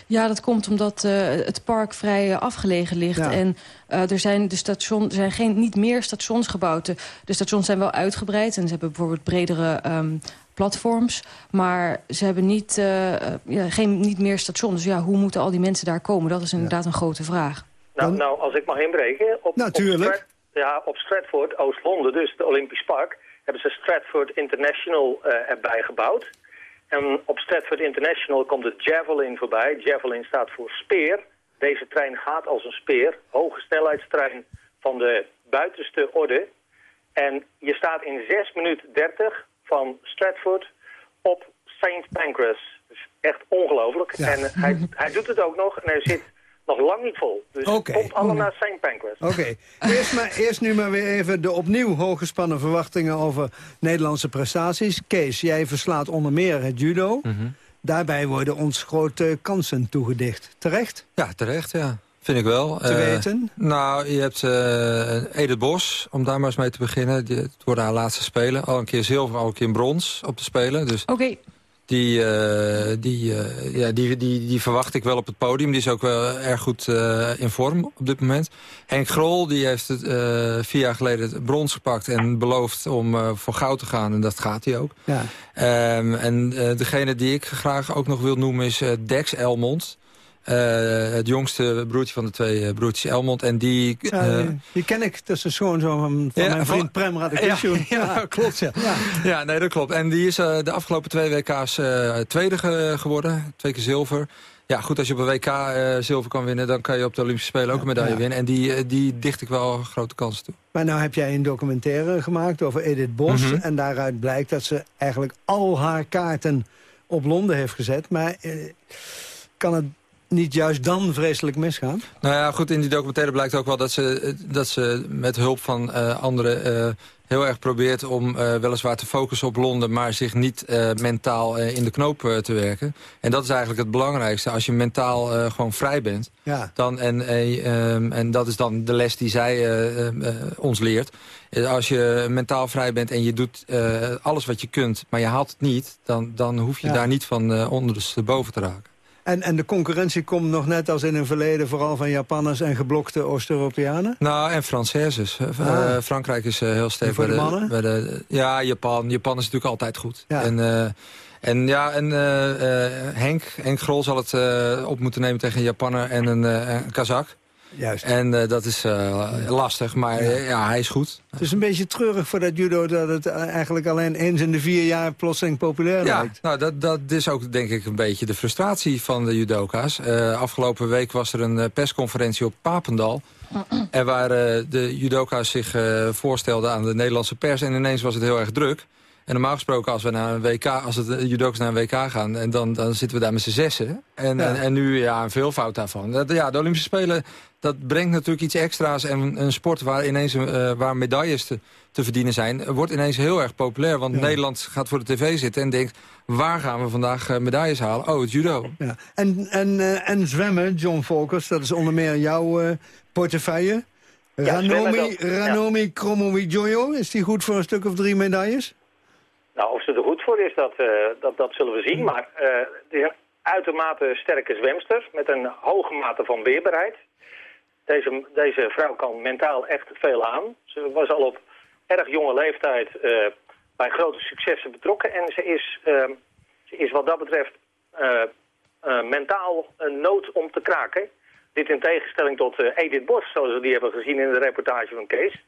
Ja, dat komt omdat uh, het park vrij uh, afgelegen ligt. Ja. En uh, er zijn, de station, er zijn geen, niet meer stations gebouwd. De, de stations zijn wel uitgebreid. En ze hebben bijvoorbeeld bredere um, platforms. Maar ze hebben niet, ja, geen, niet meer stations. Dus ja, hoe moeten al die mensen daar komen? Dat is inderdaad ja. een grote vraag. Nou, nou, als ik mag inbreken. Op, Natuurlijk. Op ja, op Stratford, Oost-Londen, dus het Olympisch Park... hebben ze Stratford International erbij gebouwd... En op Stratford International komt het Javelin voorbij. Javelin staat voor speer. Deze trein gaat als een speer. Hoge snelheidstrein van de buitenste orde. En je staat in 6 minuten 30 van Stratford op St. Pancras. Dus echt ongelooflijk. Ja. En hij, hij doet het ook nog en hij zit nog lang niet vol. Dus okay. het komt allemaal naar St. Pancras. Oké. Okay. Eerst, maar, eerst nu maar weer even de opnieuw hooggespannen verwachtingen over Nederlandse prestaties. Kees, jij verslaat onder meer het judo. Mm -hmm. Daarbij worden ons grote kansen toegedicht. Terecht? Ja, terecht, ja. Vind ik wel. Te uh, weten? Nou, je hebt uh, Edith Bos, om daar maar eens mee te beginnen. Die, het worden haar laatste spelen. Al een keer zilver, al een keer brons op te spelen. Dus Oké. Okay. Die, uh, die, uh, ja, die, die, die verwacht ik wel op het podium. Die is ook wel erg goed uh, in vorm op dit moment. Henk Grol die heeft het, vier jaar geleden het brons gepakt... en beloofd om voor goud te gaan. En dat gaat hij ook. Ja. Um, en degene die ik graag ook nog wil noemen is Dex Elmond... Uh, het jongste broertje van de twee uh, broertjes Elmond. En die, uh, ja, die, die, ken ik. Dat is de schoonzoon van, van ja, mijn vriend Prem Radikisjoen. Ja, ja, klopt. Ja. Ja. nee, dat klopt. En die is de afgelopen twee WK's tweede ge geworden. Twee keer zilver. Ja, goed, als je op een WK zilver kan winnen... dan kan je op de Olympische Spelen ook een medaille winnen. En die, die dicht ik wel grote kansen toe. Maar nou heb jij een documentaire gemaakt over Edith Bos. Mm -hmm. En daaruit blijkt dat ze eigenlijk al haar kaarten op Londen heeft gezet. Maar kan het niet juist dan vreselijk misgaan? Nou ja, goed, in die documentaire blijkt ook wel dat ze, dat ze met hulp van uh, anderen... Uh, heel erg probeert om uh, weliswaar te focussen op Londen... maar zich niet mentaal in de knoop te werken. En dat is eigenlijk het belangrijkste. Als je mentaal gewoon vrij bent... Ja. Dan, en, ehm, en dat is dan de les die zij ons leert. Als je mentaal vrij bent en je doet alles wat je kunt... maar je haalt het niet, dan, dan hoef je ja. daar niet van ondersteboven te raken. En, en de concurrentie komt nog net als in een verleden... vooral van Japanners en geblokte Oost-Europeanen? Nou, en Françaises. Ah. Uh, Frankrijk is uh, heel sterk. bij de, mannen? Bij de, ja, Japan. Japan is natuurlijk altijd goed. Ja. En, uh, en ja, en Henk, Henk Grol zal het op moeten nemen tegen een Japanner en een, een Kazak. Juist. En uh, dat is uh, lastig, maar ja. ja. hij is goed. Het is een beetje treurig voor dat judo... dat het eigenlijk alleen eens in de vier jaar plotseling populair ja, lijkt. Nou, dat, dat is ook denk ik een beetje de frustratie van de judoka's. Uh, afgelopen week was er een persconferentie op Papendal... en waar de judoka's zich voorstelden aan de Nederlandse pers... en ineens was het heel erg druk... En normaal gesproken, als we naar een WK, als het judokas naar een WK gaan... En dan, dan zitten we daar met z'n zessen. En, ja. en, en, nu ja, een veelvoud daarvan. Dat, ja, de Olympische Spelen, dat brengt natuurlijk iets extra's. En een sport waar ineens uh, waar medailles te, te, verdienen zijn... wordt ineens heel erg populair. Want ja. Nederland gaat voor de tv zitten en denkt... waar gaan we vandaag uh, medailles halen? Oh, het judo. Ja. En, en, uh, en zwemmen, John Volkers, dat is onder meer jouw portefeuille. Ranomi, Ranomi Kromowidjojo, is die goed voor een stuk of drie medailles? Nou, of ze er goed voor is, dat, uh, dat, dat zullen we zien. Maar uh, het is een uitermate sterke zwemster met een hoge mate van weerbaarheid. Deze, deze vrouw kan mentaal echt veel aan. Ze was al op erg jonge leeftijd uh, bij grote successen betrokken. En ze is, ze is wat dat betreft mentaal een nood om te kraken. Dit in tegenstelling tot Edith Bos, zoals we die hebben gezien in de reportage van Kees.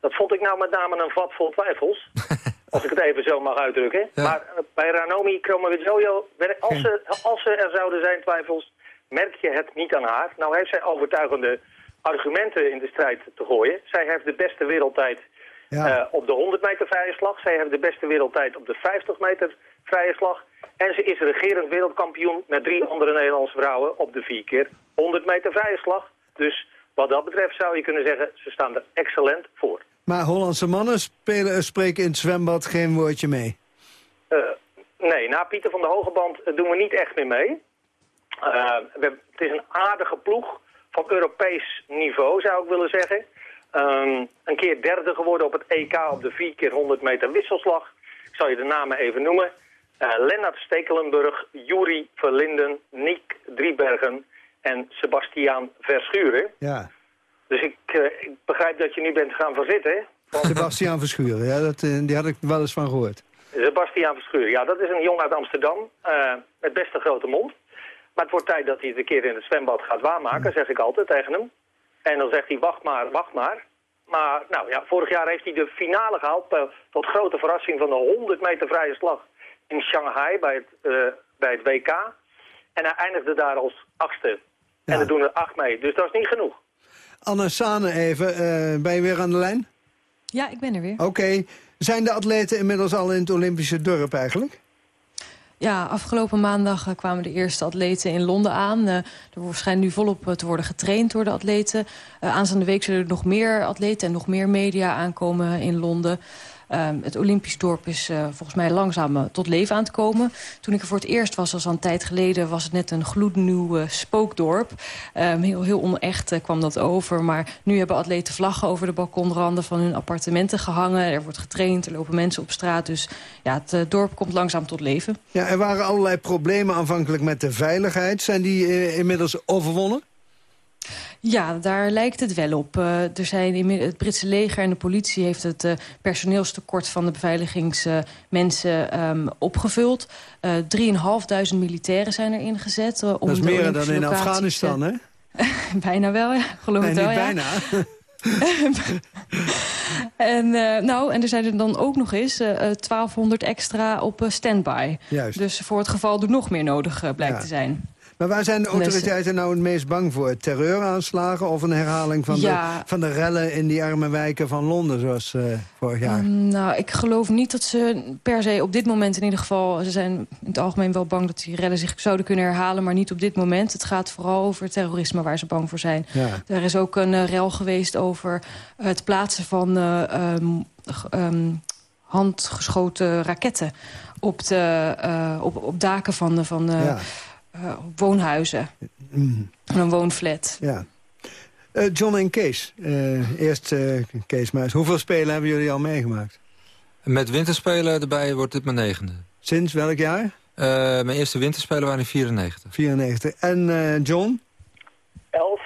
Dat vond ik nou met name een vat vol twijfels. Als ik het even zo mag uitdrukken. Ja. Maar uh, bij Ranomi Kromowidjojo, als, ze, als ze er zouden zijn twijfels, merk je het niet aan haar. Nou heeft zij overtuigende argumenten in de strijd te gooien. Zij heeft de beste wereldtijd ja. uh, op de 100 meter vrije slag. Zij heeft de beste wereldtijd op de 50 meter vrije slag. En ze is regerend wereldkampioen met drie andere Nederlandse vrouwen op de vier keer 100 meter vrije slag. Dus wat dat betreft zou je kunnen zeggen, ze staan er excellent voor. Maar Hollandse mannen spelen, spreken in het zwembad geen woordje mee? Uh, nee, na Pieter van de Hogeband doen we niet echt meer mee. Uh, we, het is een aardige ploeg van Europees niveau, zou ik willen zeggen. Um, een keer derde geworden op het EK op de 4 keer 100 meter wisselslag. Ik zal je de namen even noemen. Uh, Lennart Stekelenburg, Juri Verlinden, Nick Driebergen en Sebastiaan Verschuren. Ja. Dus ik, uh, ik, begrijp dat je nu bent gaan verzitten. Want... Sebastiaan Verschuren, ja, dat, uh, die had ik wel eens van gehoord. Sebastiaan Verschuren, ja, dat is een jongen uit Amsterdam. Uh, met best een grote mond. Maar het wordt tijd dat hij het een keer in het zwembad gaat waarmaken, zeg ik altijd tegen hem. En dan zegt hij, wacht maar, wacht maar. Maar nou ja, vorig jaar heeft hij de finale gehaald... tot grote verrassing van de 100 meter vrije slag in Shanghai bij het, bij het WK. En hij eindigde daar als achtste. Ja. En er doen er acht mee, dus dat is niet genoeg. Anne Sane even, uh, ben je weer aan de lijn? Ja, ik ben er weer. Oké. Okay. Zijn de atleten inmiddels al in het Olympische dorp eigenlijk? Ja, afgelopen maandag uh, kwamen de eerste atleten in Londen aan. Uh, er schijnt nu volop te worden getraind door de atleten. aanstaande week zullen er nog meer atleten en nog meer media aankomen in Londen. Um, het Olympisch dorp is uh, volgens mij langzaam uh, tot leven aan het komen. Toen ik er voor het eerst was, als al een tijd geleden... was het net een gloednieuw uh, spookdorp. Um, heel, heel onecht kwam dat over. Maar nu hebben atleten vlaggen over de balkonranden van hun appartementen gehangen. Er wordt getraind, er lopen mensen op straat. Dus ja, het dorp komt langzaam tot leven. Ja, er waren allerlei problemen aanvankelijk met de veiligheid. Zijn die eh, inmiddels overwonnen? Ja, daar lijkt het wel op. Uh, er zijn het Britse leger en de politie heeft het uh, personeelstekort van de beveiligingsmensen um, opgevuld. Uh, 3.500 militairen zijn er ingezet. om Dat is meer dan in Afghanistan, hè? bijna wel, ja. Geloof nee, het wel, niet ja. bijna. en, uh, nou, en er zijn er dan ook nog eens uh, 1200 extra op uh, standby. Juist. Dus voor het geval er nog meer nodig blijkt Ja. te zijn. Maar waar zijn de autoriteiten nou het meest bang voor? Terreuraanslagen of een herhaling van, Ja. de, van de rellen in die arme wijken van Londen zoals eh, vorig jaar? Um, nou, ik geloof niet dat ze per se op dit moment in ieder geval... ze zijn in het algemeen wel bang dat die rellen zich zouden kunnen herhalen... maar niet op dit moment. Het gaat vooral over terrorisme waar ze bang voor zijn. Ja. Er is ook een uh, rel geweest over het plaatsen van uh, um, um, handgeschoten raketten... op, de, uh, op, op daken van, van Ja. Uh, woonhuizen. Mm. Een woonflat. Ja. Eh, John en Kees. Eh, eerst eh, Kees Muis. Hoeveel spelen hebben jullie al meegemaakt? Met winterspelen erbij wordt dit mijn negende. Sinds welk jaar? Uh, mijn eerste winterspelen waren in 94. 94. En eh, John? Elf.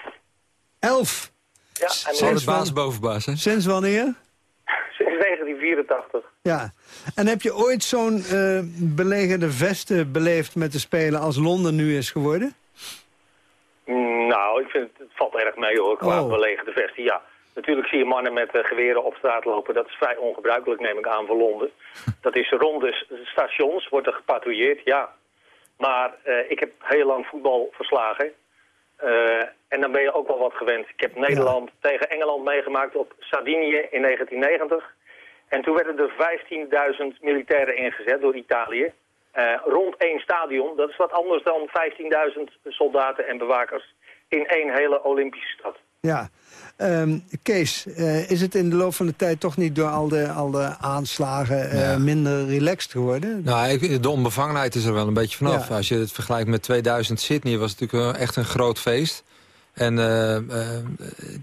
Elf? Ja, en Sinds de baas boven baas, hè? Sinds wanneer? Sinds 1984. Ja. En heb je ooit zo'n eh belegerde vesten beleefd met de Spelen als Londen nu is geworden? Mm, Nou, ik vind het, het valt erg mee hoor, qua Oh. belegerde vesten. Ja, natuurlijk zie je mannen met eh, geweren op straat lopen. Dat is vrij ongebruikelijk, neem ik aan, voor Londen. Dat is rond de stations, wordt er gepatrouilleerd, ja. Maar eh, ik heb heel lang voetbal verslagen. En dan ben je ook wel wat gewend. Ik heb Nederland tegen Engeland meegemaakt op Sardinië in 1990. En toen werden er 15.000 militairen ingezet door Italië. Eh, rond één stadion. Dat is wat anders dan 15.000 soldaten en bewakers in één hele Olympische stad. Ja. Ehm, Kees, eh, is het in de loop van de tijd toch niet door al de, al de aanslagen eh, Ja. minder relaxed geworden? Nou, ik- de onbevangenheid is er wel een beetje vanaf. Ja. Als je het vergelijkt met 2000 Sydney was het natuurlijk wel echt een groot feest. En eh, eh,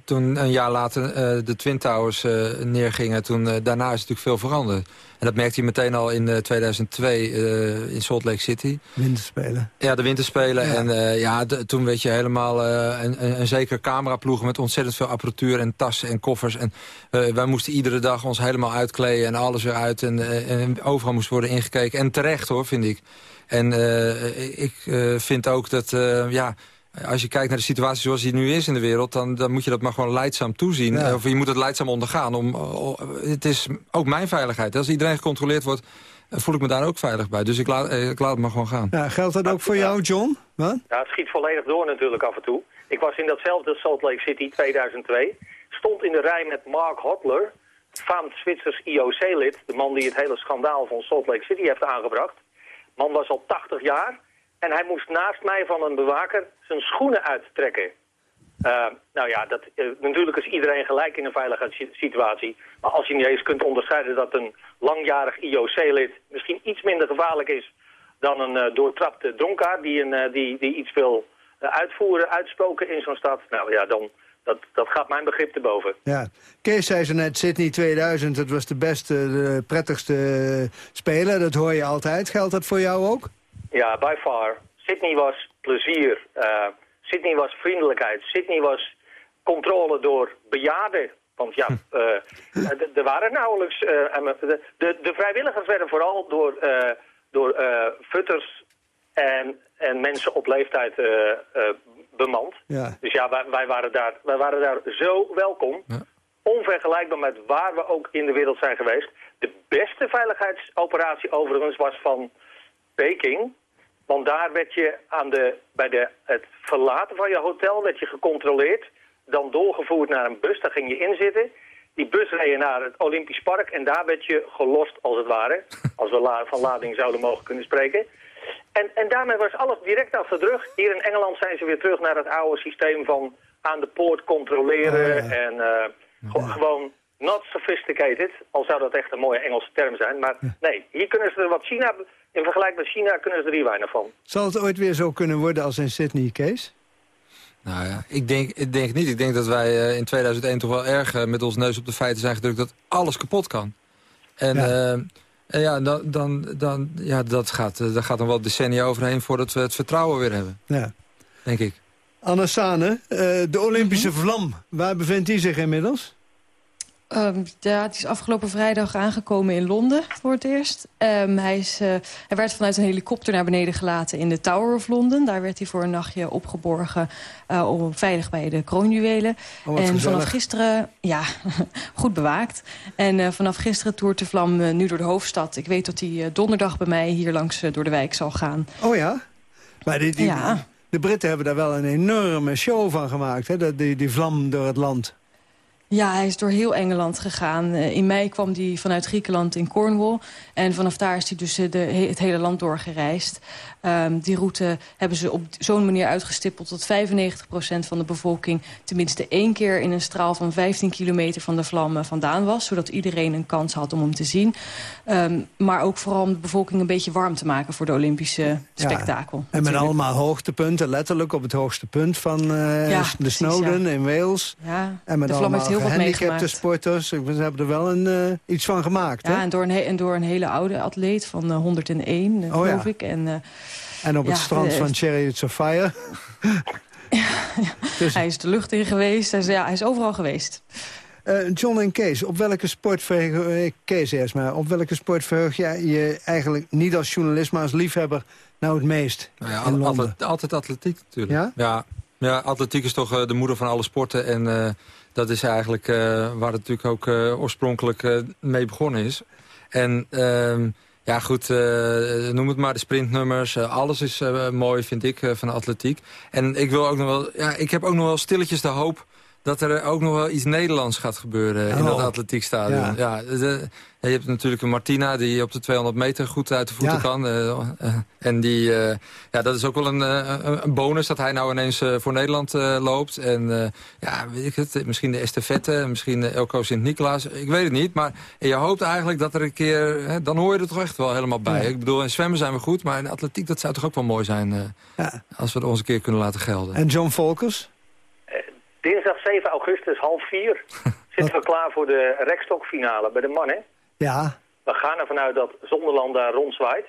toen een jaar later eh, de Twin Towers neergingen, toen, daarna is natuurlijk veel veranderd. En dat merkte je meteen al in eh, 2002 eh, in Salt Lake City. Winterspelen. Ja, de winterspelen. Ja. En ja, de- toen werd je helemaal een, een, zeker cameraploegen met ontzettend veel apparatuur en tassen en koffers. En wij moesten iedere dag ons helemaal uitkleden en alles eruit. En, en overal moest worden ingekeken. En terecht hoor, vind ik. En ik vind ook dat, ja, als je kijkt naar de situatie zoals die nu is in de wereld... dan, dan moet je dat maar gewoon leidzaam toezien. Ja. Of je moet het leidzaam ondergaan. Om, o- het is ook mijn veiligheid. Als iedereen gecontroleerd wordt, voel ik me daar ook veilig bij. Dus ik laat, eh, ik laat het maar gewoon gaan. Ja, geldt dat ook voor jou, John? Wat? Ja, het schiet volledig door natuurlijk af en toe. Ik was in datzelfde Salt Lake City 2002. Stond in de rij met Mark Hotler, faamd Zwitsers IOC-lid. De man die het hele schandaal van Salt Lake City heeft aangebracht. Man was al 80 jaar. En hij moest naast mij van een bewaker zijn schoenen uittrekken. Uh, nou ja, dat, uh, natuurlijk is iedereen gelijk in een veiligheidssituatie. Maar als je niet eens kunt onderscheiden dat een langjarig IOC-lid misschien iets minder gevaarlijk is dan een uh, doortrapte dronkaard die, een, die, die iets wil uitvoeren, uitspoken in zo'n stad. Nou ja, dan, dat, dat gaat mijn begrip te boven. Ja. Kees zei zo net, Sydney 2000, dat was de beste, de prettigste speler. Dat hoor je altijd. Geldt dat voor jou ook? Ja, by far. Sydney was plezier. Uh, Sydney was vriendelijkheid. Sydney was controle door bejaarden. Want ja, uh, er waren nauwelijks... Uh, de, de, de, vrijwilligers werden vooral door, door futters en, en mensen op leeftijd bemand. Ja. Dus ja, wij, wij, waren daar, wij waren daar zo welkom. Ja. Onvergelijkbaar met waar we ook in de wereld zijn geweest. De beste veiligheidsoperatie overigens was van Peking. Want daar werd je aan de, bij de, het verlaten van je hotel werd je gecontroleerd. Dan doorgevoerd naar een bus, daar ging je in zitten. Die bus reed je naar het Olympisch Park en daar werd je gelost als het ware. Als we la van lading zouden mogen kunnen spreken. En, en daarmee was alles direct achter de rug. Hier in Engeland zijn ze weer terug naar het oude systeem van aan de poort controleren. Oh. En uh, ja. gewoon not sophisticated. Al zou dat echt een mooie Engelse term zijn. Maar nee, hier kunnen ze er wat China... In vergelijking met China kunnen ze er hier weinig van. Zal het ooit weer zo kunnen worden als in Sydney, Kees? Nou ja, ik denk, ik denk niet. Ik denk dat wij uh, in 2001 toch wel erg uh, met ons neus op de feiten zijn gedrukt... dat alles kapot kan. En ja. En ja, dan, dan, dan, ja dat gaat, eh, daar gaat dan wel decennia overheen voordat we het vertrouwen weer hebben. Ja. Denk ik. Anna Sane, eh, de Olympische vlam, waar bevindt hij zich inmiddels? Um, ja, het is afgelopen vrijdag aangekomen in Londen voor het eerst. Um, hij, is, uh, hij werd vanuit een helikopter naar beneden gelaten in de Tower of London. Daar werd hij voor een nachtje opgeborgen, uh, om, veilig bij de kroonjuwelen. Oh, en gezellig. vanaf gisteren, ja, goed bewaakt. En uh, vanaf gisteren toert de vlam nu door de hoofdstad. Ik weet dat hij donderdag bij mij hier langs door de wijk zal gaan. Oh ja? Maar die, die, Ja. de Britten hebben daar wel een enorme show van gemaakt, hè? Die, die vlam door het land. Ja, hij is door heel Engeland gegaan. Eh, in mei kwam hij vanuit Griekenland in Cornwall. En vanaf daar is hij dus eh, de, het hele land doorgereisd. Ehm, die route hebben ze op zo'n manier uitgestippeld... dat 95% van de bevolking tenminste één keer... in een straal van 15 kilometer van de vlam eh, vandaan was. Zodat iedereen een kans had om hem te zien. Ehm, maar ook vooral om de bevolking een beetje warm te maken... voor de Olympische spektakel. En met natuurlijk. allemaal hoogtepunten, letterlijk op het hoogste punt van eh, Ja, de Snowden ja. in Wales. Ja, En met de vlam allemaal heeft heel wat gehandicapte sporters. Ik- Ze hebben er wel een, eh, iets van gemaakt. Ja, hè? en door, een en door een hele oude atleet van eh, 101, eh, Oh, ja. geloof ik. En, eh, En op het strand eh, van Chariots of Fire. Dus- Hij is de lucht in geweest. Hij is, ja, hij is overal geweest. Eh, John en Kees, op welke sport verheug... eh, Kees eerst maar. Op welke sport verheug jij je eigenlijk niet als journalist... maar als liefhebber nou het meest Nou ja, in altijd, altijd atletiek natuurlijk. Ja? Ja, ja atletiek is toch eh, de moeder van alle sporten. En eh, dat is eigenlijk eh, waar het natuurlijk ook eh, oorspronkelijk eh, mee begonnen is. En ehm, ja goed, noem het maar de sprintnummers. alles is mooi, vind ik, van de atletiek. En ik, wil ook nog wel, ja, ik heb ook nog wel stilletjes de hoop dat er ook nog wel iets Nederlands gaat gebeuren in Oh. dat atletiekstadion. Ja. Ja. de- je hebt natuurlijk een Martina die op de 200 meter goed uit de voeten Ja. kan. eh, eh, en die, eh, ja, dat is ook wel een, een- bonus dat hij nou ineens voor Nederland loopt. En ja, weet ik het, misschien de estafette, misschien Elko Sint-Nicolaas. Ik weet het niet, maar je hoopt eigenlijk dat er een keer... Hè, dan hoor je er toch echt wel helemaal bij. Ja. Ik bedoel, in zwemmen zijn we goed, maar in atletiek dat zou toch ook wel mooi zijn... als we het ons een keer kunnen laten gelden. En John Volkers? Dinsdag 7 augustus, half vier, zitten we klaar voor de rekstokfinale bij de mannen. Ja. We gaan ervan uit dat Zonderland daar rondzwaait.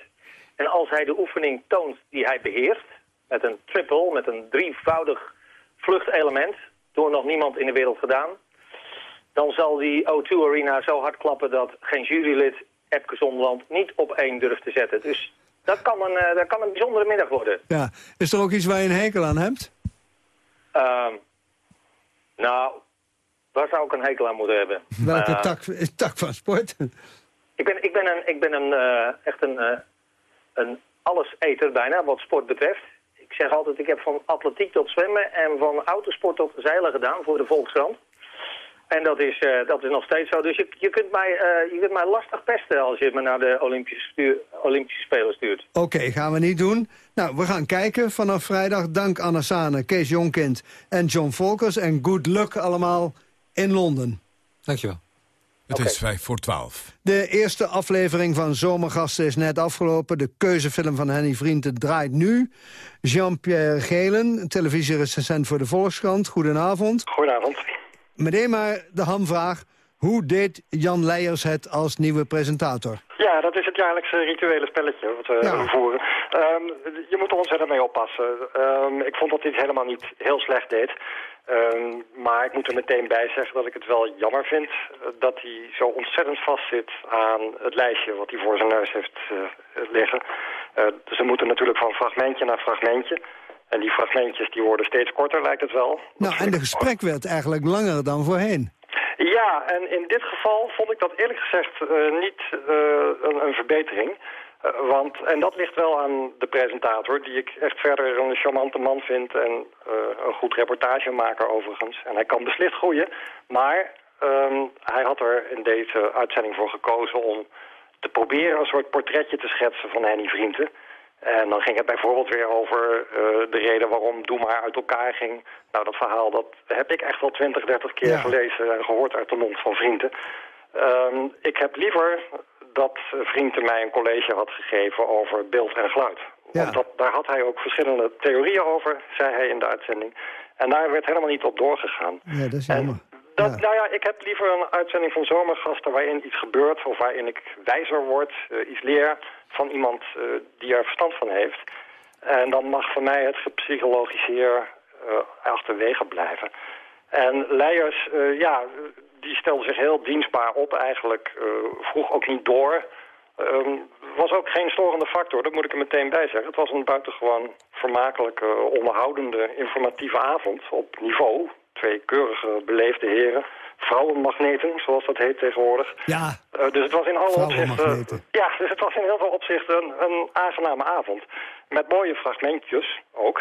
En als hij de oefening toont die hij beheerst, met een triple, met een drievoudig vluchtelement, door nog niemand in de wereld gedaan, dan zal die O2 Arena zo hard klappen dat geen jurylid Epke Zonderland niet op één durft te zetten. Dus dat kan een, eh, dat kan een bijzondere middag worden. ja. Is er ook iets waar je een hekel aan hebt? Ehm, nou, waar zou ik een hekel aan moeten hebben? Welke Eh, tak, tak van sport? Ik ben, ik ben, een, ik ben een, eh, echt een, eh, een alleseter bijna, wat sport betreft. Ik zeg altijd, ik heb van atletiek tot zwemmen en van autosport tot zeilen gedaan voor de Volkskrant. En dat is, eh, dat is nog steeds zo. Dus je, je, kunt mij, eh, je kunt mij lastig pesten als je me naar de Olympische, stuur, Olympische Spelen stuurt. Oké, gaan we niet doen. Nou, we gaan kijken vanaf vrijdag. Dank Anna Sane, Kees Jonkind en John Volkers. En good luck allemaal in Londen. Dankjewel. Het is vijf voor twaalf. De eerste aflevering van Zomergasten is net afgelopen. De keuzefilm van Henny Vrienden draait nu. Jean-Pierre Gelen, televisierecensent voor de Volkskrant. Goedenavond. Goedenavond. Meteen maar de hamvraag. Hoe deed Jan Leijers het als nieuwe presentator? Ja, dat is het jaarlijkse rituele spelletje wat we Ja. voeren. Ehm, je moet er ontzettend mee oppassen. Ehm, ik vond dat hij het helemaal niet heel slecht deed. Ehm, maar ik moet er meteen bij zeggen dat ik het wel jammer vind... eh, dat hij zo ontzettend vastzit aan het lijstje wat hij voor zijn neus heeft eh, liggen. Eh, ze moeten natuurlijk van fragmentje naar fragmentje. En die fragmentjes die worden steeds korter, lijkt het wel. Nou, en de gesprek werd eigenlijk langer dan voorheen. Ja, en in dit geval vond ik dat eerlijk gezegd eh, niet eh, een, een verbetering. Eh, want, en dat ligt wel aan de presentator, die ik echt verder een charmante man vind en een goed reportagemaker overigens. En hij kan beslist groeien, maar ehm, hij had er in deze uitzending voor gekozen om te proberen een soort portretje te schetsen van Henny Vrienden. En dan ging het bijvoorbeeld weer over eh, de reden waarom Doe maar uit elkaar ging. Nou, dat verhaal dat heb ik echt wel 20, 30 keer gelezen en gehoord uit de mond van vrienden. Ehm, ik heb liever dat vrienden mij een college had gegeven over beeld en geluid. Want dat, daar had hij ook verschillende theorieën over, zei hij in de uitzending. En daar werd helemaal niet op doorgegaan. Ja, dat is jammer. Dat, Nou ja, ik heb liever een uitzending van zomergasten waarin iets gebeurt... of waarin ik wijzer word, eh, iets leer van iemand eh, die er verstand van heeft. En dan mag voor mij het gepsychologiseer uh, achterwege blijven. En Leijers, ja, die stelde zich heel dienstbaar op eigenlijk. vroeg ook niet door. Um, was ook geen storende factor, dat moet ik er meteen bij zeggen. Het was een buitengewoon vermakelijke, onderhoudende, informatieve avond op niveau. Twee keurige, beleefde heren. Vrouwenmagneten, zoals dat heet tegenwoordig. Ja, uh, dus het was in alle opzichten... Ja, dus het was in heel veel opzichten een, een aangename avond. Met mooie fragmentjes ook.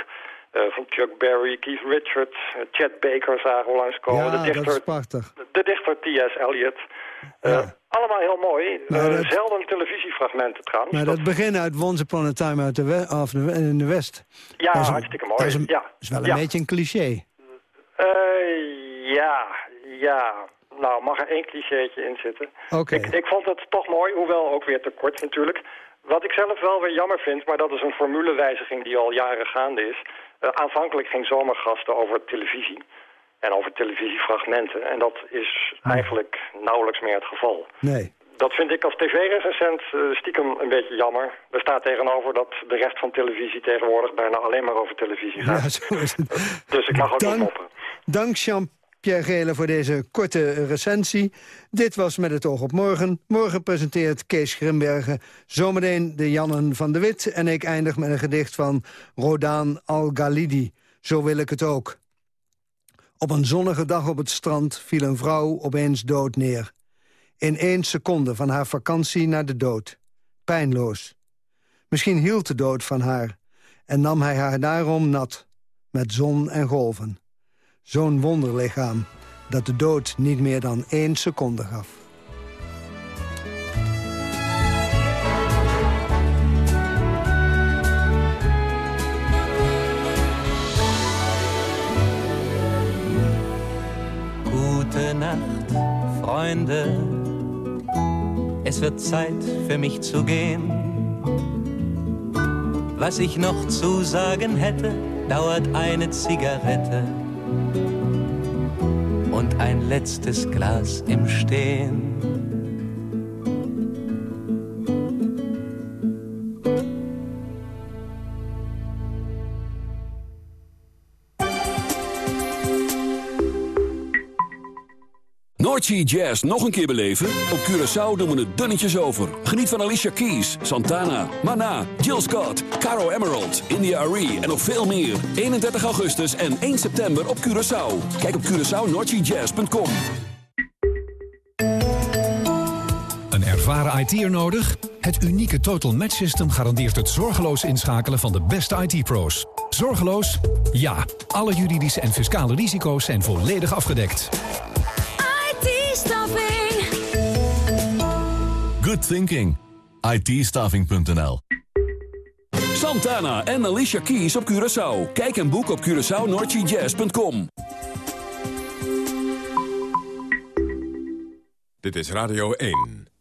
Uh, van Chuck Berry, Keith Richards, uh, Chet Baker zagen we langskomen. Ja, de dichter, dat is prachtig. De, dichter T.S. Eliot. Ja. Allemaal heel mooi. Dat- Zelden televisiefragmenten trouwens. Maar dat begin uit Once Upon a Time uit de we- of de- in de West. Ja, dat is een- hartstikke mooi. Dat is, een- ja. is wel een beetje een cliché. Eh, ja, ja. Nou, mag er één clichétje in zitten. Oké. Ik, ik vond het toch mooi, hoewel ook weer te kort natuurlijk. Wat ik zelf wel weer jammer vind, maar dat is een formulewijziging die al jaren gaande is. Eh, aanvankelijk ging zomergasten over televisie en over televisiefragmenten. En dat is eigenlijk nauwelijks meer het geval. Nee. Dat vind ik als tv-recensent eh, stiekem een beetje jammer. Er staat tegenover dat de rest van televisie tegenwoordig bijna alleen maar over televisie gaat. Ja, zo is het. Dus ik mag ook niet moppen. Dank Jean-Pierre Gele voor deze korte recensie. Dit was Met het oog op morgen. Morgen presenteert Kees Grimbergen zometeen de Jannen van de Wit... en ik eindig met een gedicht van Rodaan Al-Ghalidi. Zo wil ik het ook. Op een zonnige dag op het strand viel een vrouw opeens dood neer. In één seconde van haar vakantie naar de dood. Pijnloos. Misschien hield de dood van haar en nam hij haar daarom nat, met zon en golven. Zo'n wonderlichaam dat de dood niet meer dan één seconde gaf. Gute Nacht, Freunde. Es wird Zeit für mich zu gehen. Was ich noch zu sagen hätte, dauert eine Zigarette ein letztes Glas im Stehen. Noordsea Jazz nog een keer beleven? Op Curaçao doen we het dunnetjes over. Geniet van Alicia Keys, Santana, Mana, Jill Scott, Caro Emerald, India Arie en nog veel meer. 31 augustus en 1 september op Curaçao. Kijk op CuraçaoNoordseaJazz.com. Een ervaren IT'er nodig? Het unieke Total Match System garandeert het zorgeloos inschakelen van de beste IT-pro's. Zorgeloos? Ja. Alle juridische en fiscale risico's zijn volledig afgedekt. IT-staffing. Good thinking. ITstaffing.nl Santana en Alicia Keys op Curaçao. Kijk en boek op CuraçaoNoordseaJazz.com. Dit is Radio 1.